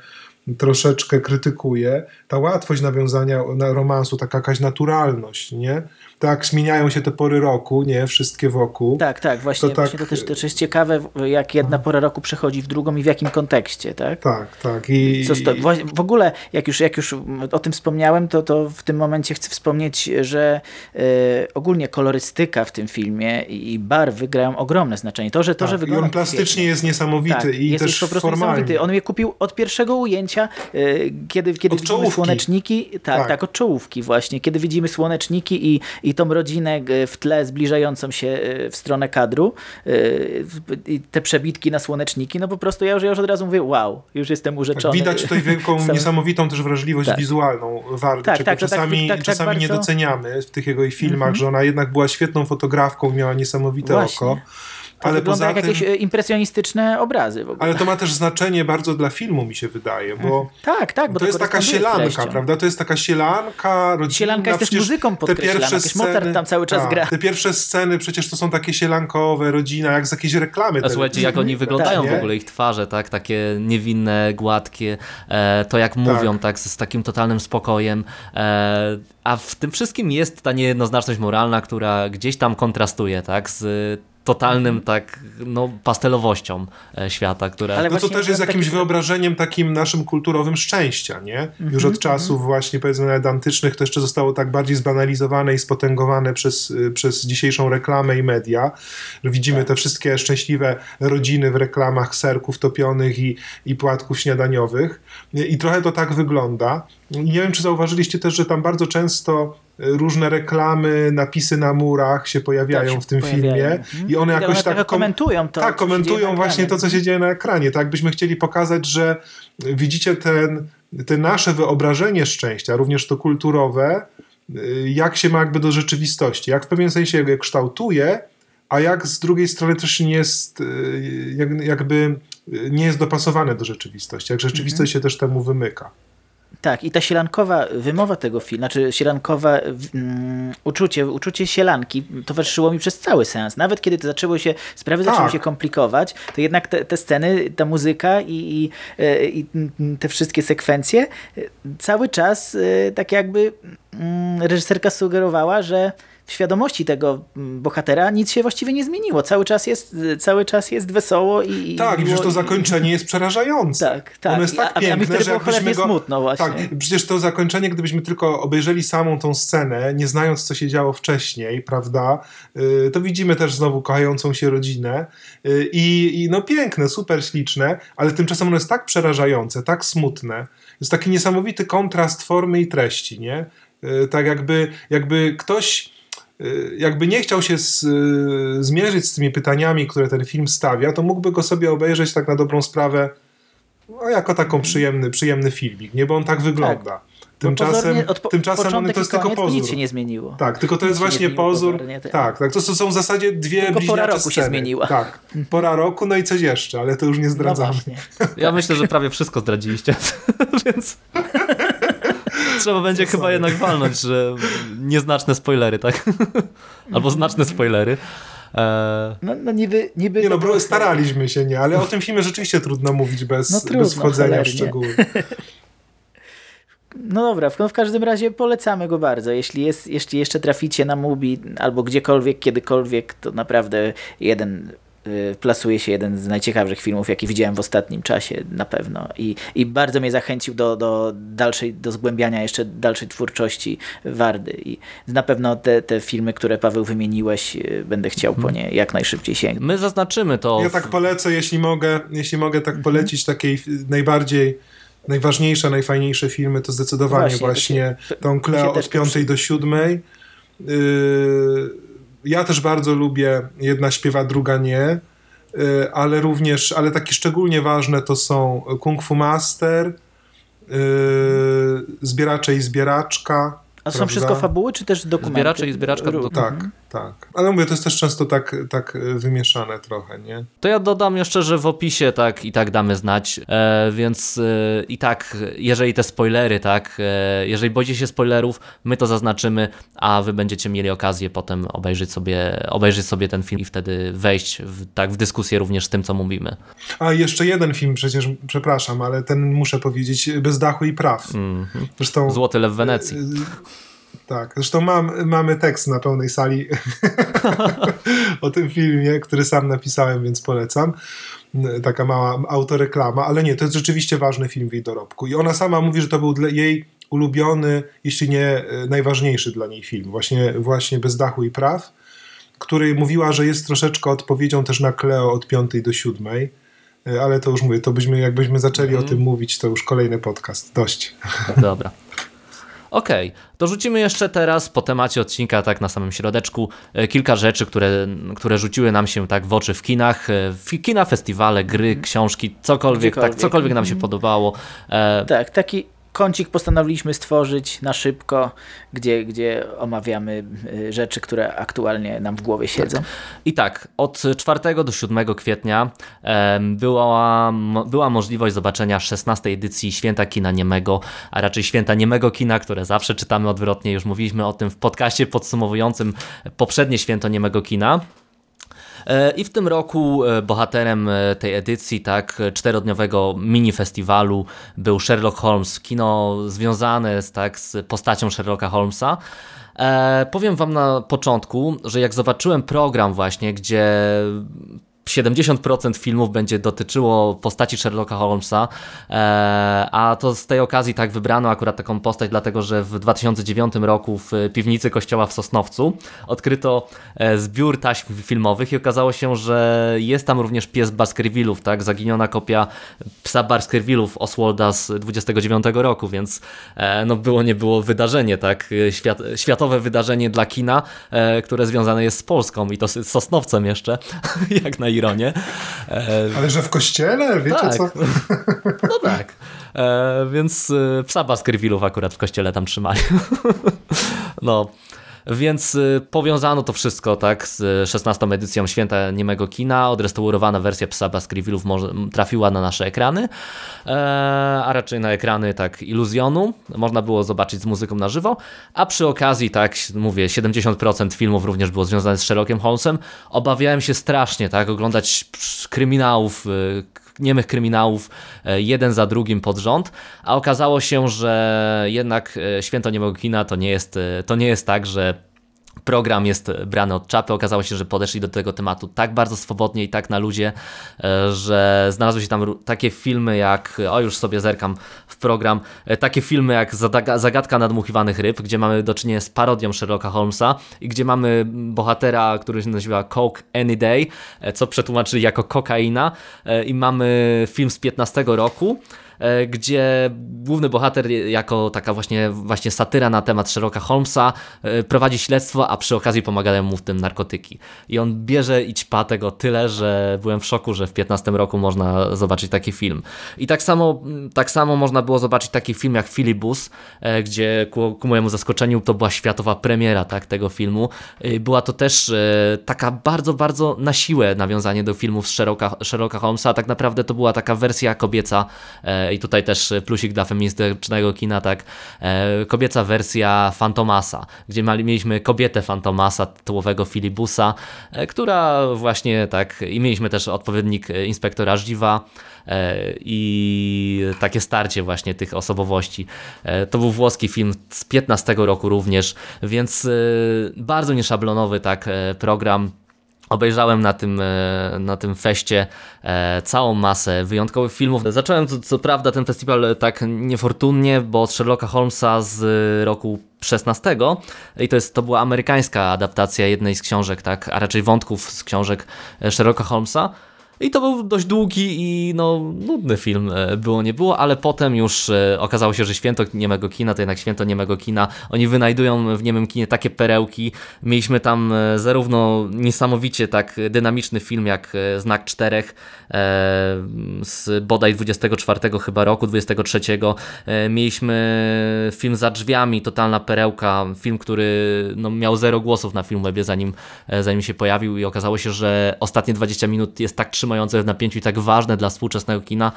troszeczkę krytykuje, ta łatwość nawiązania na romansu, taka jakaś naturalność, nie? Tak zmieniają się te pory roku, nie? Wszystkie wokół. Tak, tak, właśnie to, tak... Właśnie to też, też jest ciekawe, jak jedna pora roku przechodzi w drugą i w jakim kontekście, tak? Tak, tak. I... Co sto... W ogóle, jak już, jak już o tym wspomniałem, to, to w tym momencie chcę wspomnieć, że y, ogólnie kolorystyka w tym filmie i barwy grają ogromne znaczenie. To, że, to, tak, że wygląda... I on plastycznie jest niesamowity tak, i jest też po prostu formalnie. niesamowity. On je kupił od pierwszego ujęcia, y, kiedy, kiedy od widzimy słoneczniki. Tak, tak, tak, od czołówki właśnie. Kiedy widzimy słoneczniki i, i tą rodzinę w tle zbliżającą się e, w stronę kadru e, te przebitki na słoneczniki, no po prostu ja już, ja już od razu mówię wow, już jestem urzeczony. Tak, widać tutaj wielką, [laughs] Sam... niesamowitą też wrażliwość tak. wizualną Wardy, tak, czego tak, czasami, tak, tak, czasami bardzo... nie doceniamy w tych jego filmach, mm -hmm. że ona jednak była świetną fotografką, miała niesamowite Właśnie. oko. To ale wygląda jak tym, jakieś e, impresjonistyczne obrazy w ogóle. Ale to ma też znaczenie bardzo dla filmu, mi się wydaje, bo mhm. tak, tak, bo to, jest taka sielanka, prawda? To jest taka sielanka rodzinna. Sielanka jest też muzyką podkreślana, te pierwsze sceny, Mozart tam cały czas tak, gra. Te pierwsze sceny przecież to są takie sielankowe, rodzina, jak z jakiejś reklamy. A słuchajcie, jak oni wyglądają tak, w ogóle, ich twarze, tak? Takie niewinne, gładkie, e, to jak mówią, tak, tak z, z, takim totalnym spokojem. E, a w tym wszystkim jest ta niejednoznaczność moralna, która gdzieś tam kontrastuje, tak? Z totalnym tak, no, pastelowością e, świata, która... Ale no to też jest jakimś taki... wyobrażeniem takim naszym kulturowym szczęścia, nie? Mm -hmm, Już od czasów mm -hmm. właśnie powiedzmy nawet antycznych to jeszcze zostało tak bardziej zbanalizowane i spotęgowane przez, y, przez dzisiejszą reklamę i media, widzimy tak. te wszystkie szczęśliwe rodziny w reklamach serków topionych i, i płatków śniadaniowych i trochę to tak wygląda. Nie wiem, czy zauważyliście też, że tam bardzo często różne reklamy, napisy na murach się pojawiają Tak się w tym pojawiają. filmie Mhm. i one I jakoś one tak komentują to, Tak, komentują właśnie to, co się dzieje na ekranie. Tak, byśmy chcieli pokazać, że widzicie ten, te nasze wyobrażenie szczęścia, również to kulturowe, y, jak się ma jakby do rzeczywistości, jak w pewien sensie je kształtuje, a jak z drugiej strony też nie jest y, jak, jakby y, nie jest dopasowane do rzeczywistości, jak rzeczywistość się też temu wymyka. Tak, i ta sielankowa wymowa tego filmu, znaczy sielankowa mm, uczucie, uczucie sielanki towarzyszyło mi przez cały seans. Nawet kiedy to zaczęło się, sprawy Tak. zaczęły się komplikować, to jednak te, te sceny, ta muzyka i, i, e, i te wszystkie sekwencje e, cały czas e, tak jakby mm, reżyserka sugerowała, że w świadomości tego mm, bohatera nic się właściwie nie zmieniło. Cały czas jest, cały czas jest wesoło i i Tak, i przecież to i- zakończenie jest przerażające. Tak, tak. Ono jest tak A- a mi piękne, wtedy że jakbyśmy go... smutno właśnie. Tak, przecież to zakończenie, gdybyśmy tylko obejrzeli samą tą scenę, nie znając, co się działo wcześniej, prawda, yy, to widzimy też znowu kochającą się rodzinę yy, i, i no piękne, super śliczne, ale tymczasem ono jest tak przerażające, tak smutne. Jest taki niesamowity kontrast formy i treści, nie? Yy, Tak jakby, jakby ktoś y, jakby nie chciał się z, y, zmierzyć z tymi pytaniami, które ten film stawia, to mógłby go sobie obejrzeć tak na dobrą sprawę no, jako taką przyjemny, przyjemny filmik, nie? Bo on tak wygląda. Bo Tymczasem, po- tymczasem to jest tylko pozór. Nic się nie zmieniło. Tak, tylko to Nic jest się nie właśnie pozór. pozornie, tak. Tak, tak. To są w zasadzie dwie Tylko pora bliźniacze roku się sceny. zmieniła. Tak. Pora roku, no i coś jeszcze, ale to już nie No zdradzamy. właśnie. Ja myślę, że prawie wszystko zdradziliście, [laughs] więc [laughs] trzeba będzie chyba jednak walnąć, że nieznaczne spoilery, tak? Albo znaczne spoilery. E, No, no niby, niby Nie no, bro, staraliśmy się, nie? Ale o tym filmie rzeczywiście trudno mówić bez, No trudno, bez wchodzenia w cholernie. szczegóły. [laughs] No dobra, w, no w każdym razie polecamy go bardzo. Jeśli, jest, jeśli jeszcze traficie na Mubi albo gdziekolwiek, kiedykolwiek, to naprawdę jeden plasuje się jeden z najciekawszych filmów, jaki widziałem w ostatnim czasie, na pewno. I, i bardzo mnie zachęcił do, do dalszej, do zgłębiania jeszcze dalszej twórczości Wardy. I na pewno te, te filmy, które Paweł wymieniłeś, y, będę chciał po nie jak najszybciej sięgnąć. my zaznaczymy to. Ja tak polecę, jeśli mogę, jeśli mogę Mhm. tak polecić takiej f- najbardziej, najważniejsze, najfajniejsze filmy, to zdecydowanie Właśnie, właśnie, to się- tą Kleo od piątej do siódmej. Yy, ja też bardzo lubię Jedna śpiewa, druga nie, yy, ale również, ale takie szczególnie ważne to są Kung Fu Master, yy, Zbieracze i Zbieraczka. A są prawda? wszystko fabuły, czy też dokumenty? Zbieracze i zbieraczka do- Ró- Tak, Mhm. Tak. Ale mówię, to jest też często tak, tak y, wymieszane trochę, nie? To ja dodam jeszcze, że w opisie tak i tak damy znać, e, więc e, i tak, jeżeli te spoilery, tak, e, jeżeli boicie się spoilerów, my to zaznaczymy, a wy będziecie mieli okazję potem obejrzeć sobie, obejrzeć sobie ten film i wtedy wejść w, tak w dyskusję również z tym, co mówimy. A jeszcze jeden film przecież, przepraszam, ale ten muszę powiedzieć, Bez dachu i praw. Mhm. Zresztą... Złoty Lew w Wenecji. Tak, zresztą mam, mamy tekst na pełnej sali [laughs] o tym filmie, który sam napisałem, więc polecam. Taka mała autoreklama, ale nie, to jest rzeczywiście ważny film w jej dorobku. I ona sama mówi, że to był dla jej ulubiony, jeśli nie y, najważniejszy dla niej film. Właśnie, właśnie Bez dachu i praw, który mówiła, że jest troszeczkę odpowiedzią też na Cleo od piątej do siódmej. Y, Ale to już mówię, to byśmy, jakbyśmy zaczęli o tym mówić, to już kolejny podcast. Dość. Dobra. [laughs] Okej, to rzucimy jeszcze teraz po temacie odcinka, tak na samym środeczku, e, kilka rzeczy, które, które rzuciły nam się tak w oczy w kinach. e, W kina, festiwale, gry, książki, cokolwiek, tak, cokolwiek nam się podobało. E, Tak, taki kącik postanowiliśmy stworzyć na szybko, gdzie, gdzie omawiamy y, rzeczy, które aktualnie nam w głowie siedzą. I tak, od 4 do 7 kwietnia była, była możliwość zobaczenia 16 edycji Święta Kina Niemego, a raczej Święta Niemego Kina, które zawsze czytamy odwrotnie. Już mówiliśmy o tym w podcaście podsumowującym poprzednie Święto Niemego Kina. E, I w tym roku e, bohaterem e, tej edycji, tak, czterodniowego mini festiwalu był Sherlock Holmes, kino związane z, tak, z postacią Sherlocka Holmesa. Powiem wam na początku, że jak zobaczyłem program właśnie, gdzie 70% filmów będzie dotyczyło postaci Sherlocka Holmesa, e, a to z tej okazji tak wybrano akurat taką postać, dlatego że w 2009 roku w piwnicy kościoła w Sosnowcu odkryto e, zbiór taśm filmowych i okazało się, że jest tam również pies Baskervillów, tak, zaginiona kopia psa Baskervillów Oswalda z 29 roku, więc e, no było nie było wydarzenie, tak, Świat, światowe wydarzenie dla kina, które związane jest z Polską i to z Sosnowcem jeszcze, [laughs] jak na ironię. E, Ale że w kościele? Wiecie tak. co? No tak. E, więc e, psa Baskervillów akurat w kościele tam trzymali. [laughs] no. Więc y, powiązano to wszystko tak z 16 edycją Święta Niemego Kina. Odrestaurowana wersja Psa Baskervillów trafiła na nasze ekrany, e, a raczej na ekrany tak iluzjonu. Można było zobaczyć z muzyką na żywo, a przy okazji, tak mówię, 70% filmów również było związane z Sherlockiem Holmesem. Obawiałem się strasznie tak oglądać kryminałów, y, niemych kryminałów e, jeden za drugim pod rząd, a okazało się, że jednak e, Święto Niemego Kina to nie jest, e, to nie jest tak, że program jest brany od czapy. Okazało się, że podeszli do tego tematu tak bardzo swobodnie i tak na ludzie, e, że znalazły się tam takie filmy jak, o już sobie zerkam w program, e, takie filmy jak Zagadka nadmuchiwanych ryb, gdzie mamy do czynienia z parodią Sherlocka Holmesa i gdzie mamy bohatera, który się nazywa Coke Any Day, e, co przetłumaczyli jako kokaina i mamy film z 15 roku, gdzie główny bohater jako taka właśnie, właśnie satyra na temat Sherlocka Holmesa e, prowadzi śledztwo, a przy okazji pomagają mu w tym narkotyki. I on bierze i ćpa tego tyle, że byłem w szoku, że w 15 roku można zobaczyć taki film. I tak samo, tak samo można było zobaczyć taki film jak Filibus, e, gdzie ku, ku mojemu zaskoczeniu to była światowa premiera tak, tego filmu. Była to też taka bardzo, bardzo na siłę nawiązanie do filmów z Sherlocka, Sherlocka Holmesa. Tak naprawdę to była taka wersja kobieca i tutaj też plusik dla feministycznego kina, tak, e, kobieca wersja Fantomasa, gdzie mieliśmy kobietę Fantomasa, tytułowego Filibusa, e, która właśnie tak, i mieliśmy też odpowiednik inspektora Żdziwa, e, i takie starcie właśnie tych osobowości. To był włoski film z 15 roku również, więc bardzo nieszablonowy tak program. Obejrzałem na tym, e, na tym feście e, całą masę wyjątkowych filmów. Zacząłem co, co, prawda ten festiwal tak niefortunnie, bo od Sherlocka Holmesa z roku 16 i to, jest, to była amerykańska adaptacja jednej z książek, tak, a raczej wątków z książek Sherlocka Holmesa. I to był dość długi i no, nudny film, e, było nie było, ale potem już e, okazało się, że święto niemego kina to jednak święto niemego kina. Oni wynajdują w niemym kinie takie perełki. Mieliśmy tam e, zarówno niesamowicie tak dynamiczny film jak Znak Czterech z bodaj 24 chyba roku, 23. Mieliśmy film Za drzwiami, totalna perełka, film, który no, miał zero głosów na Filmwebie zanim, zanim się pojawił i okazało się, że ostatnie 20 minut jest tak trzymające trzymające w napięciu i tak ważne dla współczesnego kina,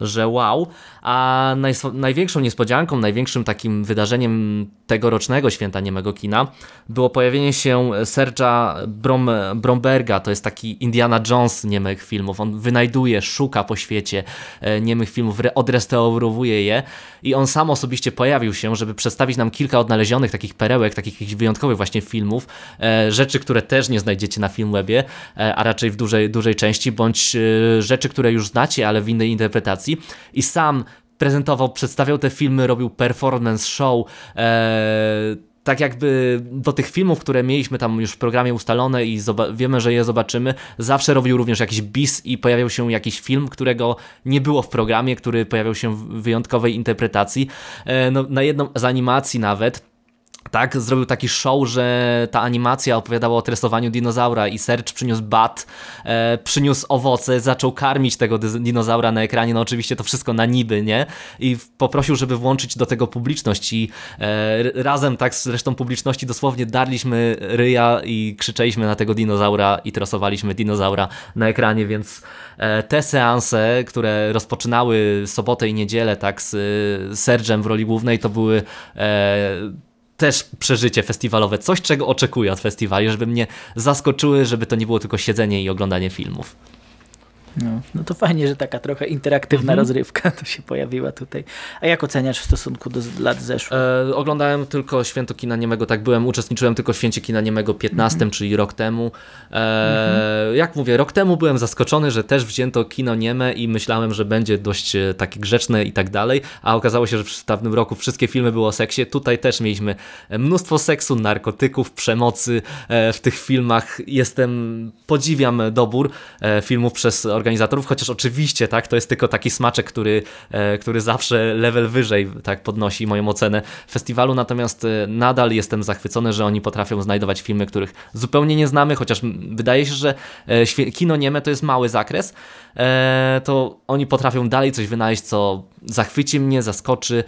że wow. A naj, największą niespodzianką, największym takim wydarzeniem tegorocznego Święta Niemego Kina było pojawienie się Serge'a Brom, Bromberga, to jest taki Indiana Jones niemych filmów. On wynajduje, szuka po świecie e, niemych filmów, odrestaurowuje je i on sam osobiście pojawił się, żeby przedstawić nam kilka odnalezionych takich perełek, takich wyjątkowych właśnie filmów, e, rzeczy, które też nie znajdziecie na Filmwebie, e, a raczej w dużej, dużej części, bądź rzeczy, które już znacie, ale w innej interpretacji i sam prezentował, przedstawiał te filmy, robił performance show, e, tak jakby do tych filmów, które mieliśmy tam już w programie ustalone i wiemy, że je zobaczymy, zawsze robił również jakiś bis i pojawiał się jakiś film, którego nie było w programie, który pojawiał się w wyjątkowej interpretacji. E, no, na jedną z animacji nawet tak, zrobił taki show, że ta animacja opowiadała o tresowaniu dinozaura i Serge przyniósł bat, e, przyniósł owoce, zaczął karmić tego dinozaura na ekranie, no oczywiście to wszystko na niby, nie? I poprosił, żeby włączyć do tego publiczność i e, razem tak z resztą publiczności dosłownie darliśmy ryja i krzyczeliśmy na tego dinozaura i tresowaliśmy dinozaura na ekranie, więc e, te seanse, które rozpoczynały sobotę i niedzielę tak z Sergem w roli głównej, to były e, też przeżycie festiwalowe, coś czego oczekuję od festiwali, żeby mnie zaskoczyły, żeby to nie było tylko siedzenie i oglądanie filmów. No, no to fajnie, że taka trochę interaktywna Mhm. rozrywka to się pojawiła tutaj. A jak oceniasz w stosunku do lat zeszłych? E, oglądałem tylko Święto Kina Niemego, tak byłem, uczestniczyłem tylko w Święcie Kina Niemego 15, czyli rok temu. E, Jak mówię, rok temu byłem zaskoczony, że też wzięto kino nieme i myślałem, że będzie dość e, takie grzeczne i tak dalej, a okazało się, że w dawnym roku wszystkie filmy były o seksie. Tutaj też mieliśmy mnóstwo seksu, narkotyków, przemocy e, w tych filmach. Jestem, podziwiam dobór e, filmów przez organizatorów, chociaż oczywiście tak, to jest tylko taki smaczek, który, e, który zawsze level wyżej tak podnosi moją ocenę festiwalu, natomiast e, nadal jestem zachwycony, że oni potrafią znajdować filmy, których zupełnie nie znamy, chociaż wydaje się, że e, kino nieme to jest mały zakres, to oni potrafią dalej coś wynaleźć, co zachwyci mnie, zaskoczy.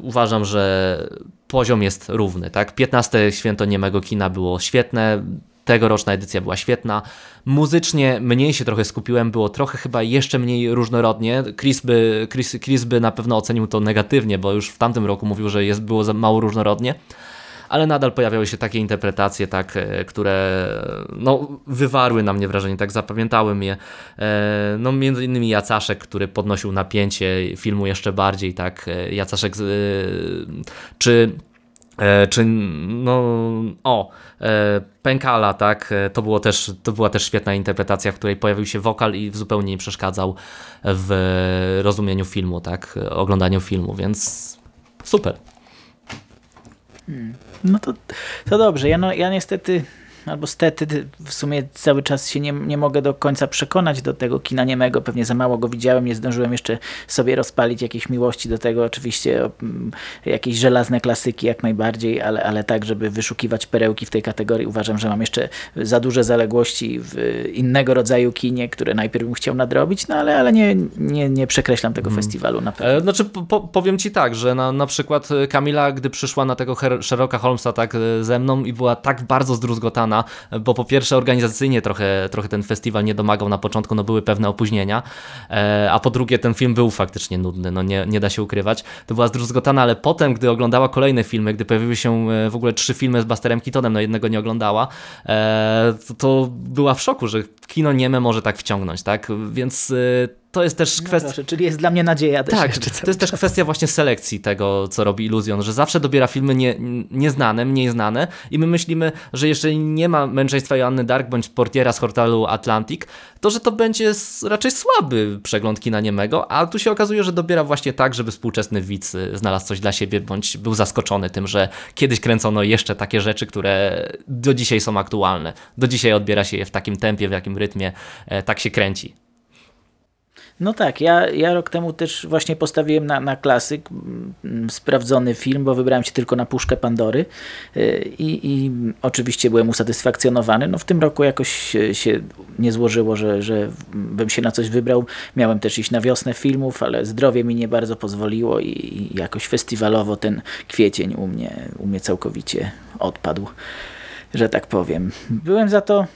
Uważam, że poziom jest równy. Tak? 15 święto niemego kina było świetne, tegoroczna edycja była świetna. Muzycznie mniej się trochę skupiłem, było trochę chyba jeszcze mniej różnorodnie. Chris by, Chris, Chris by na pewno ocenił to negatywnie, bo już w tamtym roku mówił, że jest, było za mało różnorodnie. Ale nadal pojawiały się takie interpretacje, tak, e, które no, wywarły na mnie wrażenie, tak zapamiętały mnie. E, No, między innymi Jacaszek, który podnosił napięcie filmu jeszcze bardziej, tak. e, Jacaszek, czy E, czy no o e, Pękala, tak, e, to było też to była też świetna interpretacja, w której pojawił się wokal i zupełnie nie przeszkadzał w rozumieniu filmu, tak, oglądaniu filmu, więc super. No to, to dobrze. Ja, no, ja niestety, albo stety, w sumie cały czas się nie, nie mogę do końca przekonać do tego kina niemego. Pewnie za mało go widziałem, nie zdążyłem jeszcze sobie rozpalić jakiejś miłości do tego. Oczywiście jakieś żelazne klasyki jak najbardziej, ale, ale tak, żeby wyszukiwać perełki w tej kategorii. Uważam, że mam jeszcze za duże zaległości w innego rodzaju kinie, które najpierw bym chciał nadrobić, no ale, ale nie, nie, nie przekreślam tego festiwalu na pewno. E, Znaczy, po, po, powiem ci tak, że na, na przykład e, Kamila, gdy przyszła na tego Her- Sherlocka Holmesa tak e, ze mną i była tak bardzo zdruzgotana, bo po pierwsze organizacyjnie trochę, trochę ten festiwal nie domagał na początku, no były pewne opóźnienia, e, a po drugie ten film był faktycznie nudny, no nie, nie da się ukrywać. To była zdruzgotana, ale potem, gdy oglądała kolejne filmy, gdy pojawiły się e, w ogóle trzy filmy z Busterem Keatonem, no jednego nie oglądała, e, to, to była w szoku, że kino nieme może tak wciągnąć, tak? Więc to jest też No kwestia... proszę, czyli jest dla mnie nadzieja też Tak, to jest też kwestia właśnie selekcji tego, co robi Illusion, że zawsze dobiera filmy nie, nieznane, mniej znane i my myślimy, że jeżeli nie ma Męczeństwa Joanny Dark bądź Portiera z hotelu Atlantic, to że to będzie raczej słaby przegląd kina niemego, a tu się okazuje, że dobiera właśnie tak, żeby współczesny widz y, znalazł coś dla siebie, bądź był zaskoczony tym, że kiedyś kręcono jeszcze takie rzeczy, które do dzisiaj są aktualne. Do dzisiaj odbiera się je w takim tempie, w jakim rytmie e, tak się kręci. No tak, ja, ja rok temu też właśnie postawiłem na, na klasyk, mm, sprawdzony film, bo wybrałem się tylko na Puszkę Pandory y, i, i oczywiście byłem usatysfakcjonowany. No w tym roku jakoś y, się nie złożyło, że, że bym się na coś wybrał. Miałem też iść na wiosnę filmów, ale zdrowie mi nie bardzo pozwoliło i, i jakoś festiwalowo ten kwiecień u mnie, u mnie całkowicie odpadł, że tak powiem. Byłem za to...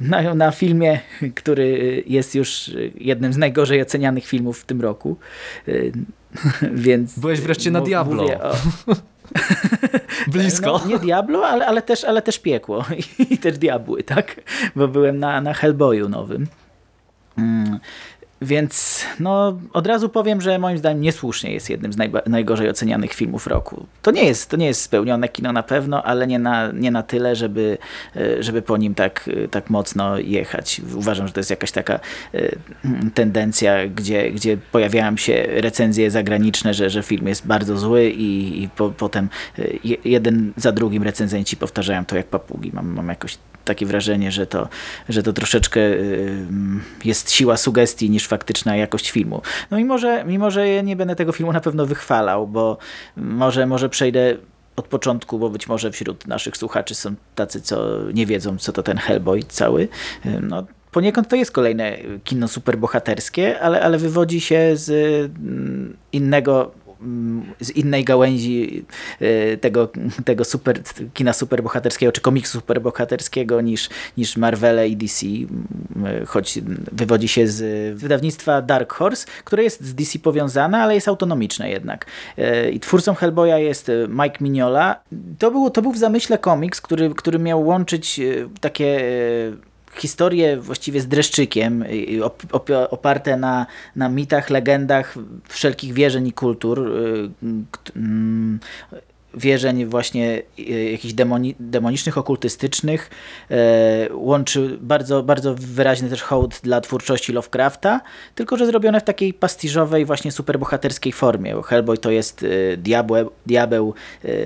na, na filmie, który jest już jednym z najgorzej ocenianych filmów w tym roku. [laughs] Więc Byłeś wreszcie na Diablo. O, [laughs] Blisko. no, nie Diablo, ale, ale, też, ale też piekło [laughs] i też diabły, tak? Bo byłem na, na Hellboyu nowym. Więc no, od razu powiem, że moim zdaniem niesłusznie jest jednym z najgorzej ocenianych filmów roku. To nie jest, to nie jest spełnione kino na pewno, ale nie na, nie na tyle, żeby, e, żeby po nim tak, e, tak mocno jechać. Uważam, że to jest jakaś taka e, tendencja, gdzie, gdzie pojawiają się recenzje zagraniczne, że, że film jest bardzo zły i, i po, potem je- jeden za drugim recenzenci powtarzają to jak papugi. Mam, mam jakoś takie wrażenie, że to, że to troszeczkę jest siła sugestii niż faktyczna jakość filmu. No mimo że, mimo, że ja nie będę tego filmu na pewno wychwalał, bo może, może przejdę od początku, bo być może wśród naszych słuchaczy są tacy, co nie wiedzą, co to ten Hellboy cały. No, poniekąd to jest kolejne kino superbohaterskie, ale, ale wywodzi się z innego z innej gałęzi y, tego, tego super, kina superbohaterskiego, czy komiksu superbohaterskiego niż, niż Marvele i DC, mm, choć wywodzi się z wydawnictwa Dark Horse, które jest z DC powiązane, ale jest autonomiczne jednak. Y, I twórcą Hellboya jest Mike Mignola. To był, to był w zamyśle komiks, który, który miał łączyć takie historie właściwie z dreszczykiem, oparte na, na mitach, legendach wszelkich wierzeń i kultur, mm, wierzeń właśnie e, jakichś demoni, demonicznych, okultystycznych. E, łączy bardzo, bardzo wyraźny też hołd dla twórczości Lovecrafta, tylko że zrobione w takiej pastiżowej, właśnie superbohaterskiej formie. Hellboy to jest e, diabeł, diabeł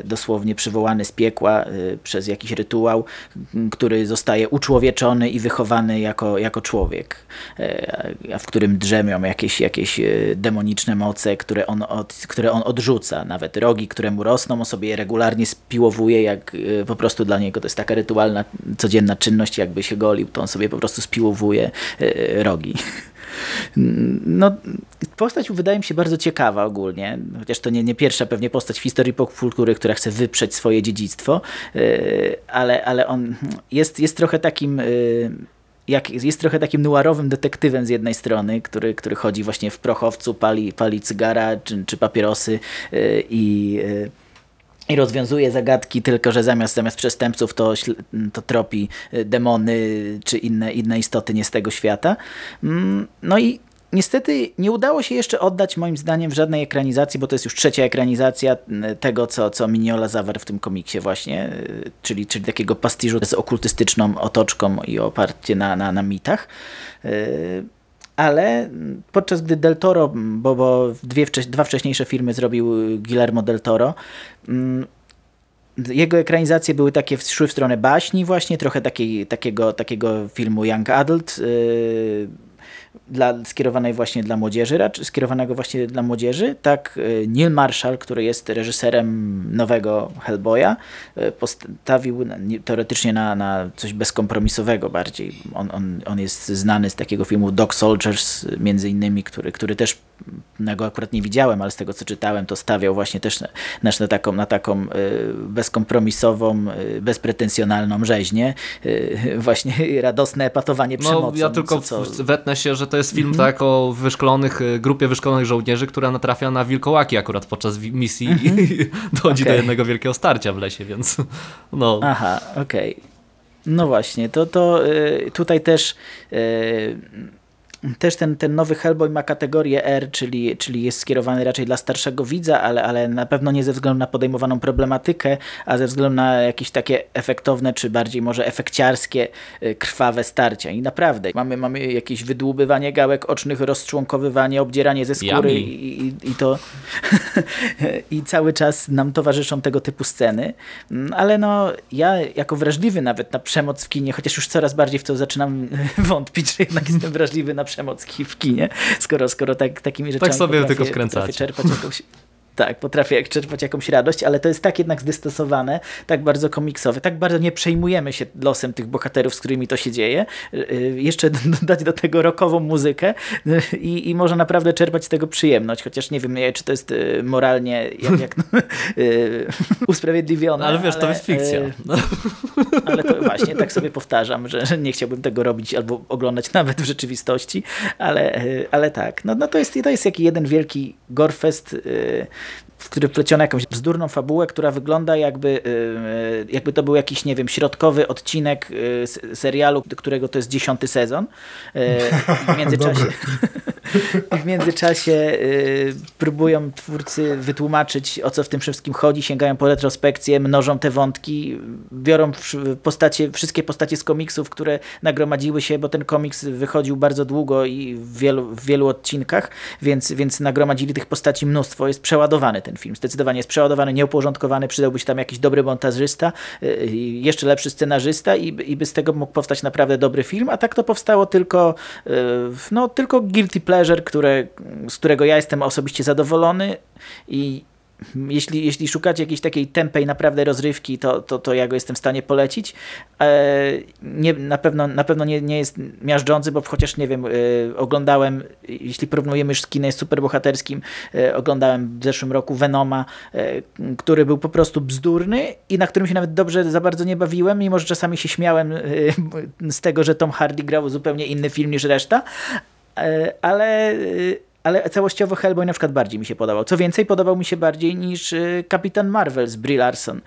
dosłownie przywołany z piekła przez jakiś rytuał, który zostaje uczłowieczony i wychowany jako, jako człowiek, w którym drzemią jakieś, jakieś demoniczne moce, które on, od, które on odrzuca. Nawet rogi, które mu rosną, sobie je regularnie spiłowuje, jak y, po prostu dla niego to jest taka rytualna, codzienna czynność, jakby się golił, to on sobie po prostu spiłowuje y, rogi. [laughs] No, postać wydaje mi się bardzo ciekawa ogólnie, chociaż to nie, nie pierwsza pewnie postać w historii popkultury, która chce wyprzeć swoje dziedzictwo, y, ale, ale on jest, jest trochę takim jak, jest trochę takim nuarowym detektywem z jednej strony, który, który chodzi właśnie w prochowcu, pali, pali cygara czy, czy papierosy i i rozwiązuje zagadki, tylko że zamiast, zamiast przestępców to, to tropi y, demony czy inne, inne istoty nie z tego świata. Mm, no i niestety nie udało się jeszcze oddać moim zdaniem w żadnej ekranizacji, bo to jest już trzecia ekranizacja y, tego, co, co Mignola zawarł w tym komiksie właśnie, y, czyli, czyli takiego pastiżu z okultystyczną otoczką i oparcie na, na, na mitach ale podczas gdy Del Toro, bo, bo dwie, dwa wcześniejsze filmy zrobił Guillermo Del Toro, mm, jego ekranizacje były takie, szły w stronę baśni właśnie, trochę takiej, takiego, takiego filmu Young Adult, yy, dla, skierowanej właśnie dla młodzieży, raczej skierowanego właśnie dla młodzieży, tak e, Neil Marshall, który jest reżyserem nowego Hellboya, e, postawił teoretycznie na, na coś bezkompromisowego bardziej. On, on, on jest znany z takiego filmu Dog Soldiers między innymi, który, który też ja go akurat nie widziałem, ale z tego co czytałem, to stawiał właśnie też na, na taką, na taką e, bezkompromisową, bezpretensjonalną rzeźnię, [laughs] właśnie radosne epatowanie no, przemocą. Ja tylko co, co... wetnę się, że to jest film mm -hmm. tak o wyszkolonych, y, grupie wyszkolonych żołnierzy, która natrafia na wilkołaki akurat podczas misji mm -hmm. i [laughs] dochodzi okay. do jednego wielkiego starcia w lesie, więc [laughs] no. Aha, okej. Okay. No właśnie, to, to y, tutaj też y, też ten, ten nowy Hellboy ma kategorię R, czyli, czyli jest skierowany raczej dla starszego widza, ale, ale na pewno nie ze względu na podejmowaną problematykę, a ze względu na jakieś takie efektowne, czy bardziej może efekciarskie, y, krwawe starcia. I naprawdę mamy, mamy jakieś wydłubywanie gałek ocznych, rozczłonkowywanie, obdzieranie ze skóry i, i, i, to [laughs] i cały czas nam towarzyszą tego typu sceny. Mm, ale no ja jako wrażliwy nawet na przemoc w kinie, chociaż już coraz bardziej w to zaczynam [laughs] wątpić, że jednak jestem wrażliwy na przemoc w kinie, skoro, skoro tak, takimi rzeczami tak sobie tylko wkręcacie. czerpać jakąś tak, potrafię czerpać jakąś radość, ale to jest tak jednak zdystansowane, tak bardzo komiksowe, tak bardzo nie przejmujemy się losem tych bohaterów, z którymi to się dzieje. Y, y, jeszcze [laughs] dodać do tego rokową muzykę y, i, i można naprawdę czerpać z tego przyjemność, chociaż nie wiem, czy to jest moralnie jak, jak [laughs] no, usprawiedliwione. Ale wiesz, ale, to jest fikcja. Ale to właśnie, tak sobie powtarzam, że nie chciałbym tego robić albo oglądać [laughs] nawet w rzeczywistości, ale, ale tak. No, no to, jest, to jest jaki jeden wielki gorfest w który wpleciono jakąś bzdurną fabułę, która wygląda jakby, y, jakby to był jakiś, nie wiem, środkowy odcinek y, serialu, którego to jest dziesiąty sezon. Y, w międzyczasie, [laughs] [laughs] w międzyczasie próbują twórcy wytłumaczyć, o co w tym wszystkim chodzi, sięgają po retrospekcję, mnożą te wątki, biorą postacie, wszystkie postacie z komiksów, które nagromadziły się, bo ten komiks wychodził bardzo długo i w wielu, w wielu odcinkach, więc, więc nagromadzili tych postaci mnóstwo, jest przeładowany ten ten film. Zdecydowanie jest przeładowany, nieuporządkowany, przydałby się tam jakiś dobry montażysta, y, jeszcze lepszy scenarzysta i, i by z tego mógł powstać naprawdę dobry film, a tak to powstało tylko, y, no, tylko guilty pleasure, które, z którego ja jestem osobiście zadowolony i, jeśli, jeśli szukacie jakiejś takiej tempej naprawdę rozrywki, to, to, to ja go jestem w stanie polecić. E, nie, na pewno, na pewno nie, nie jest miażdżący, bo chociaż nie wiem, e, oglądałem, jeśli porównujemy z kinem superbohaterskim, e, oglądałem w zeszłym roku Venoma, który był po prostu bzdurny i na którym się nawet dobrze za bardzo nie bawiłem, mimo że czasami się śmiałem z tego, że Tom Hardy grał zupełnie inny film niż reszta, ale ale całościowo Hellboy na przykład bardziej mi się podobał. Co więcej, podobał mi się bardziej niż y, Kapitan Marvel z Brie Larson,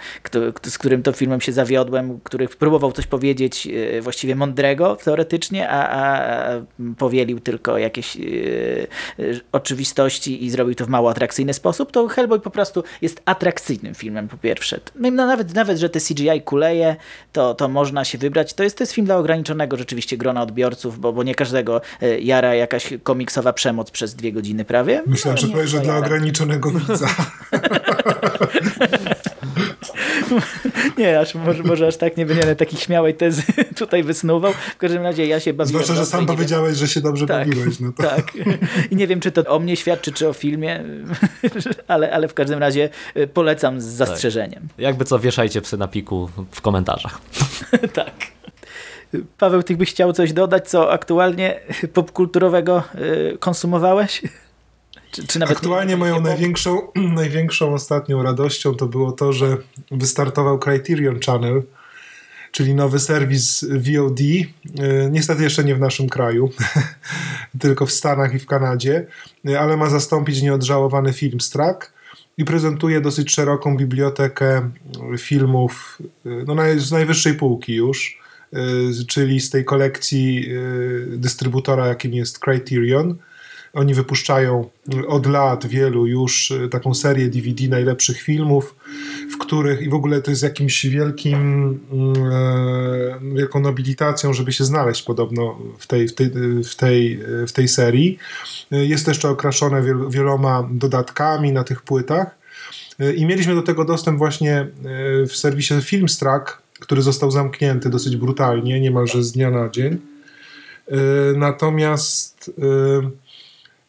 z którym to filmem się zawiodłem, który próbował coś powiedzieć y, właściwie mądrego teoretycznie, a, a, a powielił tylko jakieś y, oczywistości i zrobił to w mało atrakcyjny sposób, to Hellboy po prostu jest atrakcyjnym filmem po pierwsze. No, nawet, nawet, że te CGI kuleje, to, to można się wybrać. To jest, to jest film dla ograniczonego rzeczywiście grona odbiorców, bo, bo nie każdego jara jakaś komiksowa przemoc przez dwie godziny prawie. Myślałem, no, że powiesz, że dla ograniczonego widza. [laughs] nie, aż, może, może aż tak nie będę takiej śmiałej tezy [laughs] tutaj wysnuwał. W każdym razie ja się bawiłem. Zwłaszcza, że sam powiedziałeś, wiem. że się dobrze tak, bawiłeś. No to. Tak. I nie wiem, czy to o mnie świadczy, czy o filmie, [laughs] ale, ale w każdym razie y, polecam z zastrzeżeniem. Tak. Jakby co, wieszajcie psy na piku w komentarzach. tak. Paweł, ty byś chciał coś dodać, co aktualnie popkulturowego y, konsumowałeś? Czy, czy Aktualnie nie, moją nie, największą, [clears throat] największą ostatnią radością to było to, że wystartował Criterion Channel, czyli nowy serwis VOD. Y, niestety jeszcze nie w naszym kraju, [laughs] tylko w Stanach i w Kanadzie, y, ale ma zastąpić nieodżałowany Filmstruck i prezentuje dosyć szeroką bibliotekę filmów no, z najwyższej półki już czyli z tej kolekcji y, dystrybutora, jakim jest Criterion. Oni wypuszczają od lat wielu już y, taką serię DVD najlepszych filmów, w których i w ogóle to jest jakimś wielkim, wielką nobilitacją, żeby się znaleźć podobno w tej, w tej, w tej, w tej serii. Jest jeszcze okraszone wieloma dodatkami na tych płytach. I mieliśmy do tego dostęp właśnie w serwisie Filmstruck, który został zamknięty dosyć brutalnie, niemalże z dnia na dzień. E, natomiast e,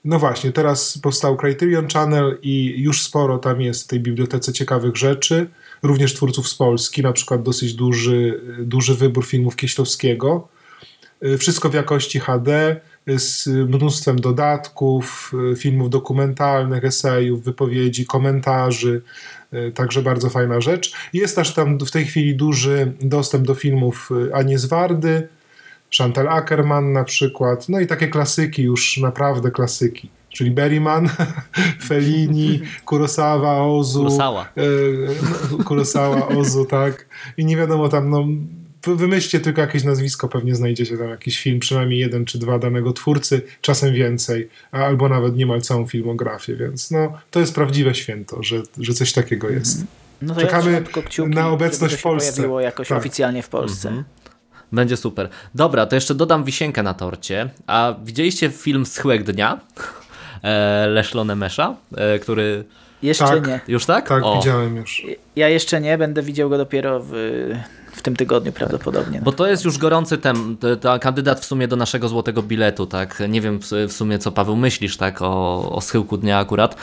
no właśnie, teraz powstał Criterion Channel i już sporo tam jest w tej bibliotece ciekawych rzeczy, również twórców z Polski, na przykład dosyć duży, duży wybór filmów Kieślowskiego. E, wszystko w jakości HD, z mnóstwem dodatków, filmów dokumentalnych, esejów, wypowiedzi, komentarzy, także bardzo fajna rzecz. Jest też tam w tej chwili duży dostęp do filmów e, Anies Wardy, Chantal Ackerman na przykład, no i takie klasyki, już naprawdę klasyki. Czyli Berryman, [laughs] Fellini, Kurosawa, Ozu. Kurosawa. No, Kurosawa, Ozu, tak. I nie wiadomo tam, no wymyślcie tylko jakieś nazwisko, pewnie znajdziecie tam jakiś film, przynajmniej jeden czy dwa danego twórcy, czasem więcej, albo nawet niemal całą filmografię, więc no, to jest prawdziwe święto, że, że coś takiego jest. No Czekamy ja kciuki, na obecność w Polsce. pojawiło jakoś tak. oficjalnie w Polsce. Mhm. Będzie super. Dobra, to jeszcze dodam wisienkę na torcie. A widzieliście film Schyłek Dnia? [laughs] E, Leszlone Mesza, e, który... Jeszcze tak. nie. Już tak? Tak, o. widziałem już. Ja jeszcze nie, będę widział go dopiero w tym tygodniu prawdopodobnie. Bo to jest już gorący tem, to, kandydat w sumie do naszego złotego biletu, tak? Nie wiem w sumie co Paweł myślisz, tak? O, o schyłku dnia akurat.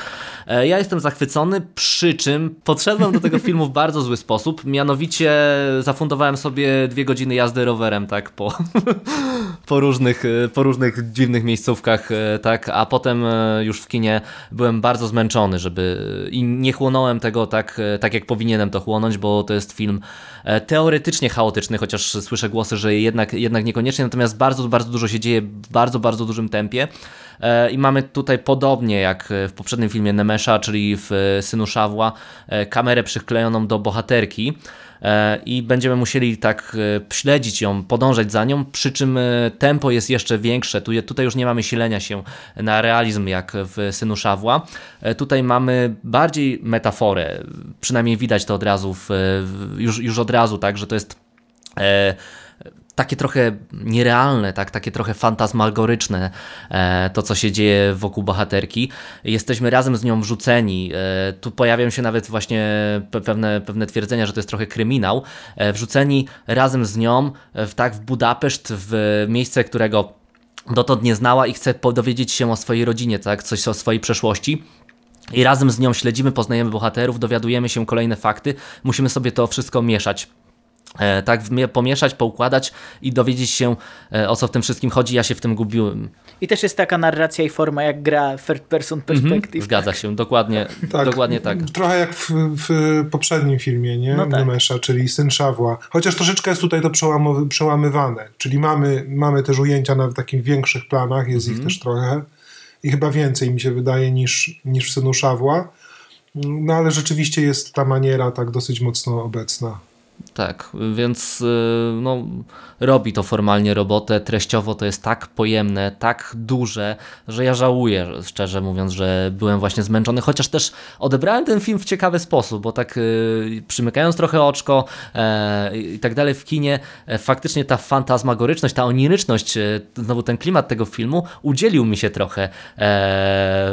E, ja jestem zachwycony, przy czym podszedłem do tego [laughs] filmu w bardzo zły sposób, mianowicie zafundowałem sobie dwie godziny jazdy rowerem, tak? Po, [laughs] po, różnych, po różnych dziwnych miejscówkach, e, tak? A potem e, już w kinie byłem bardzo zmęczony, żeby i nie chłonąłem tego tak, tak jak powinienem to chłonąć, bo to jest film teoretycznie chaotyczny, chociaż słyszę głosy, że jednak, jednak niekoniecznie, natomiast bardzo, bardzo dużo się dzieje w bardzo, bardzo dużym tempie. E, I mamy tutaj podobnie jak w poprzednim filmie Nemesza, czyli w Synu Szawła, e, kamerę przyklejoną do bohaterki e, i będziemy musieli tak śledzić ją, podążać za nią, przy czym tempo jest jeszcze większe. Tutaj już nie mamy silenia się na realizm jak w Synu Szawła. Tutaj mamy bardziej metaforę, przynajmniej widać to od razu, w, już, już od razu, tak, że to jest takie trochę nierealne, tak, takie trochę fantasmagoryczne e, to, co się dzieje wokół bohaterki. Jesteśmy razem z nią wrzuceni. E, tu pojawiają się nawet właśnie pewne, pewne twierdzenia, że to jest trochę kryminał. E, wrzuceni razem z nią w, tak, w Budapeszt, w miejsce, którego dotąd nie znała i chce dowiedzieć się o swojej rodzinie, tak, coś o swojej przeszłości. I razem z nią śledzimy, poznajemy bohaterów, dowiadujemy się kolejne fakty. Musimy sobie to wszystko mieszać. E, tak pomieszać, poukładać i dowiedzieć się e, o co w tym wszystkim chodzi. Ja się w tym gubiłem. I też jest taka narracja i forma jak gra third person mhm. perspective. -hmm. Zgadza się, dokładnie tak, dokładnie tak. Trochę jak w, w poprzednim filmie, nie? No tak. Nemesza, czyli Syn Szawła. Chociaż troszeczkę jest tutaj to przełamywane, czyli mamy, mamy też ujęcia na takich większych planach, jest -hmm. ich mhm. też trochę i chyba więcej mi się wydaje niż, niż w Synu Szawła. No ale rzeczywiście jest ta maniera tak dosyć mocno obecna. Tak, więc y, no, robi to formalnie robotę. Treściowo to jest tak pojemne, tak duże, że ja żałuję, szczerze mówiąc, że byłem właśnie zmęczony. Chociaż też odebrałem ten film w ciekawy sposób, bo tak y, przymykając trochę oczko e, i tak dalej w kinie, e, faktycznie ta fantasmagoryczność, ta oniryczność, e, znowu ten klimat tego filmu udzielił mi się trochę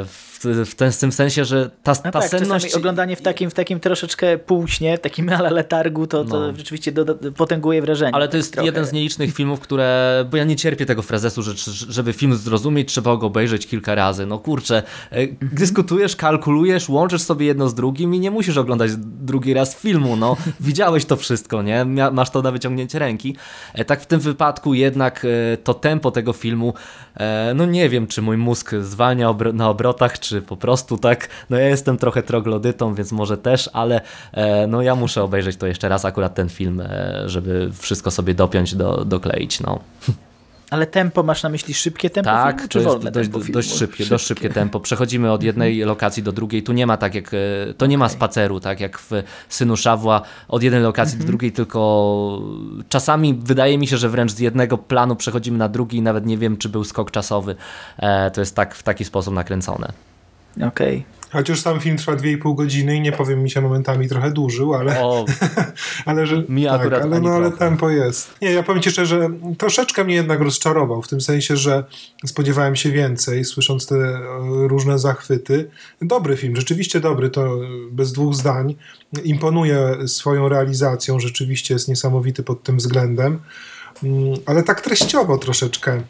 w w, ten, w tym sensie, że ta, no ta tak, senność... oglądanie w takim, w takim troszeczkę półśnie, takim [laughs] ale letargu, to, to no. rzeczywiście potęguje wrażenie. Ale to jest trochę. jeden z nielicznych filmów, które... Bo ja nie cierpię tego frazesu, że żeby film zrozumieć, trzeba go obejrzeć kilka razy. No kurczę, mhm. dyskutujesz, kalkulujesz, łączysz sobie jedno z drugim i nie musisz oglądać drugi raz filmu, no. [laughs] Widziałeś to wszystko, nie? Masz to na wyciągnięcie ręki. E, tak w tym wypadku jednak e, to tempo tego filmu, e, no nie wiem, czy mój mózg zwalnia na obrotach, czy czy po prostu tak, no ja jestem trochę troglodytą, więc może też, ale e, no ja muszę obejrzeć to jeszcze raz, akurat ten film, e, żeby wszystko sobie dopiąć, do, dokleić, no. [laughs] Ale tempo masz na myśli szybkie tempo tak, filmu, czy jest dość, dość, dość szybkie, szybkie, dość szybkie tempo. Przechodzimy od jednej mhm. lokacji do drugiej. Tu nie ma tak jak, e, to nie ma spaceru, tak jak w Synu Szawła od jednej lokacji do mhm. drugiej, tylko czasami wydaje mi się, że wręcz z jednego planu przechodzimy na drugi i nawet nie wiem, czy był skok czasowy. to jest tak w taki sposób nakręcone. Okej. Okay. Chociaż sam film trwa 2,5 godziny i nie powiem, mi się momentami trochę dłużył, ale. O, [laughs] ale że. Mi tak, akurat ale, no, ale tempo jest. Nie, ja powiem ci szczerze, troszeczkę mnie jednak rozczarował, w tym sensie, że spodziewałem się więcej, słysząc te e, różne zachwyty. Dobry film, rzeczywiście dobry, to bez dwóch zdań. Imponuje swoją realizacją, rzeczywiście jest niesamowity pod tym względem, mm, ale tak treściowo troszeczkę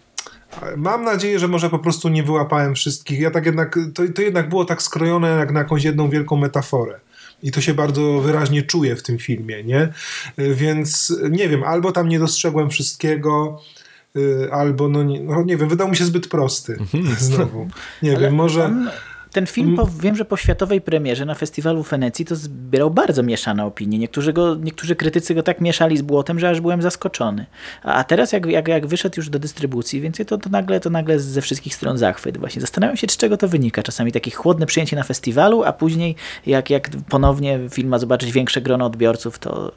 Mam nadzieję, że może po prostu nie wyłapałem wszystkich. Ja tak jednak, to, to jednak było tak skrojone jak na jakąś jedną wielką metaforę. I to się bardzo wyraźnie czuje w tym filmie, nie? Więc nie wiem, albo tam nie dostrzegłem wszystkiego, y, albo no nie, no nie wiem, wydał mi się zbyt prosty mhm. [laughs] znowu. Nie Ale wiem, może... Ten film, mm. po, wiem, że po światowej premierze na festiwalu w Wenecji to zbierał bardzo mieszane opinie. Niektórzy, go, niektórzy krytycy go tak mieszali z błotem, że aż byłem zaskoczony. A, teraz jak, jak, jak wyszedł już do dystrybucji, więc to, to, nagle, to nagle ze wszystkich stron zachwyt. Właśnie zastanawiam się, z czego to wynika. Czasami takie chłodne przyjęcie na festiwalu, a później jak, jak ponownie film ma zobaczyć większe grono odbiorców, to,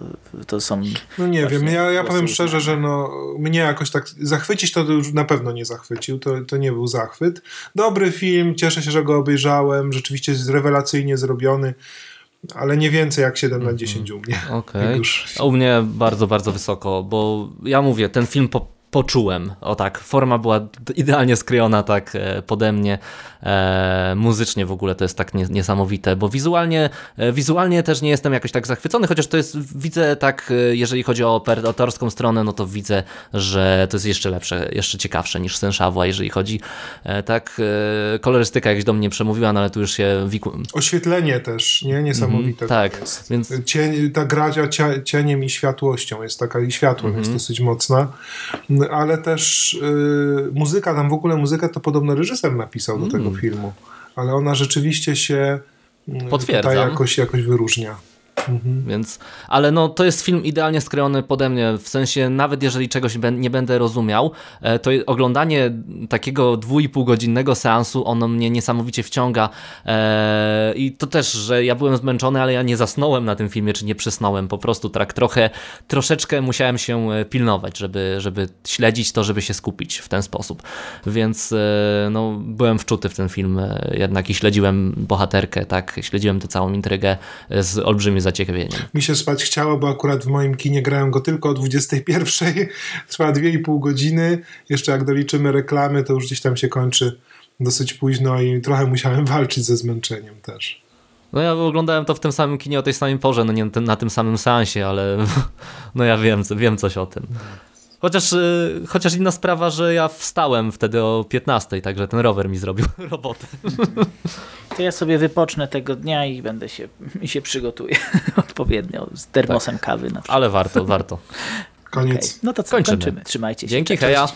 to są... No nie wiem, ja, ja powiem szczerze, że no, mnie jakoś tak zachwycić to już na pewno nie zachwycił. To, to nie był zachwyt. Dobry film, cieszę się, że go obejrzałem obejrzałem, rzeczywiście jest rewelacyjnie zrobiony, ale nie więcej jak 7 na 10 u mnie. Okej. [laughs] Okay. U mnie bardzo, bardzo wysoko, bo ja mówię, ten film po poczułem. O tak, forma była idealnie skrojona tak e, pode mnie. E, muzycznie w ogóle to jest tak niesamowite, bo wizualnie, e, wizualnie też nie jestem jakoś tak zachwycony, chociaż to jest, widzę tak, e, jeżeli chodzi o operatorską stronę, no to widzę, że to jest jeszcze lepsze, jeszcze ciekawsze niż Senshawa, jeżeli chodzi e, tak, e, kolorystyka jakś do mnie przemówiła, no ale tu już się wiku... Oświetlenie też, nie? Niesamowite. Mm, tak, więc... Cień, ta grazia cieniem i światłością jest taka, i światłem mm -hmm. jest mhm. dosyć mocna ale też y, muzyka, tam w ogóle muzyka to podobno reżyser napisał do tego mm. filmu, ale ona rzeczywiście się y, Potwierdzam. jakoś, jakoś wyróżnia. Mhm. Więc, ale no, to jest film idealnie skrojony pode mnie, w sensie nawet jeżeli czegoś nie będę rozumiał, e, to oglądanie takiego dwu i pół godzinnego seansu, ono mnie niesamowicie wciąga e, i to też, że ja byłem zmęczony, ale ja nie zasnąłem na tym filmie, czy nie przysnąłem, po prostu tak trochę, troszeczkę musiałem się e, pilnować, żeby, żeby śledzić to, żeby się skupić w ten sposób, więc no, byłem wczuty w ten film jednak i śledziłem bohaterkę, tak, śledziłem tę całą intrygę z olbrzymim zaciekawieniem. Mi się spać chciało, bo akurat w moim kinie grają go tylko o 21. [laughs] Trwa 2,5 godziny. Jeszcze jak doliczymy reklamy, to już gdzieś tam się kończy dosyć późno i trochę musiałem [laughs] walczyć ze zmęczeniem też. No ja oglądałem to w tym samym kinie o tej samej porze, no nie na tym samym seansie, ale [laughs] no ja wiem, wiem coś o tym. Chociaż, y, chociaż inna sprawa, że ja wstałem wtedy o 15, także ten rower mi zrobił [laughs] robotę. To ja sobie wypocznę tego dnia i będę się, i się przygotuję [laughs] odpowiednio z termosem tak. kawy na przykład. Ale warto, warto. [laughs] Koniec. Okay. No to co, kończymy. kończymy. Trzymajcie się. Dzięki, heja.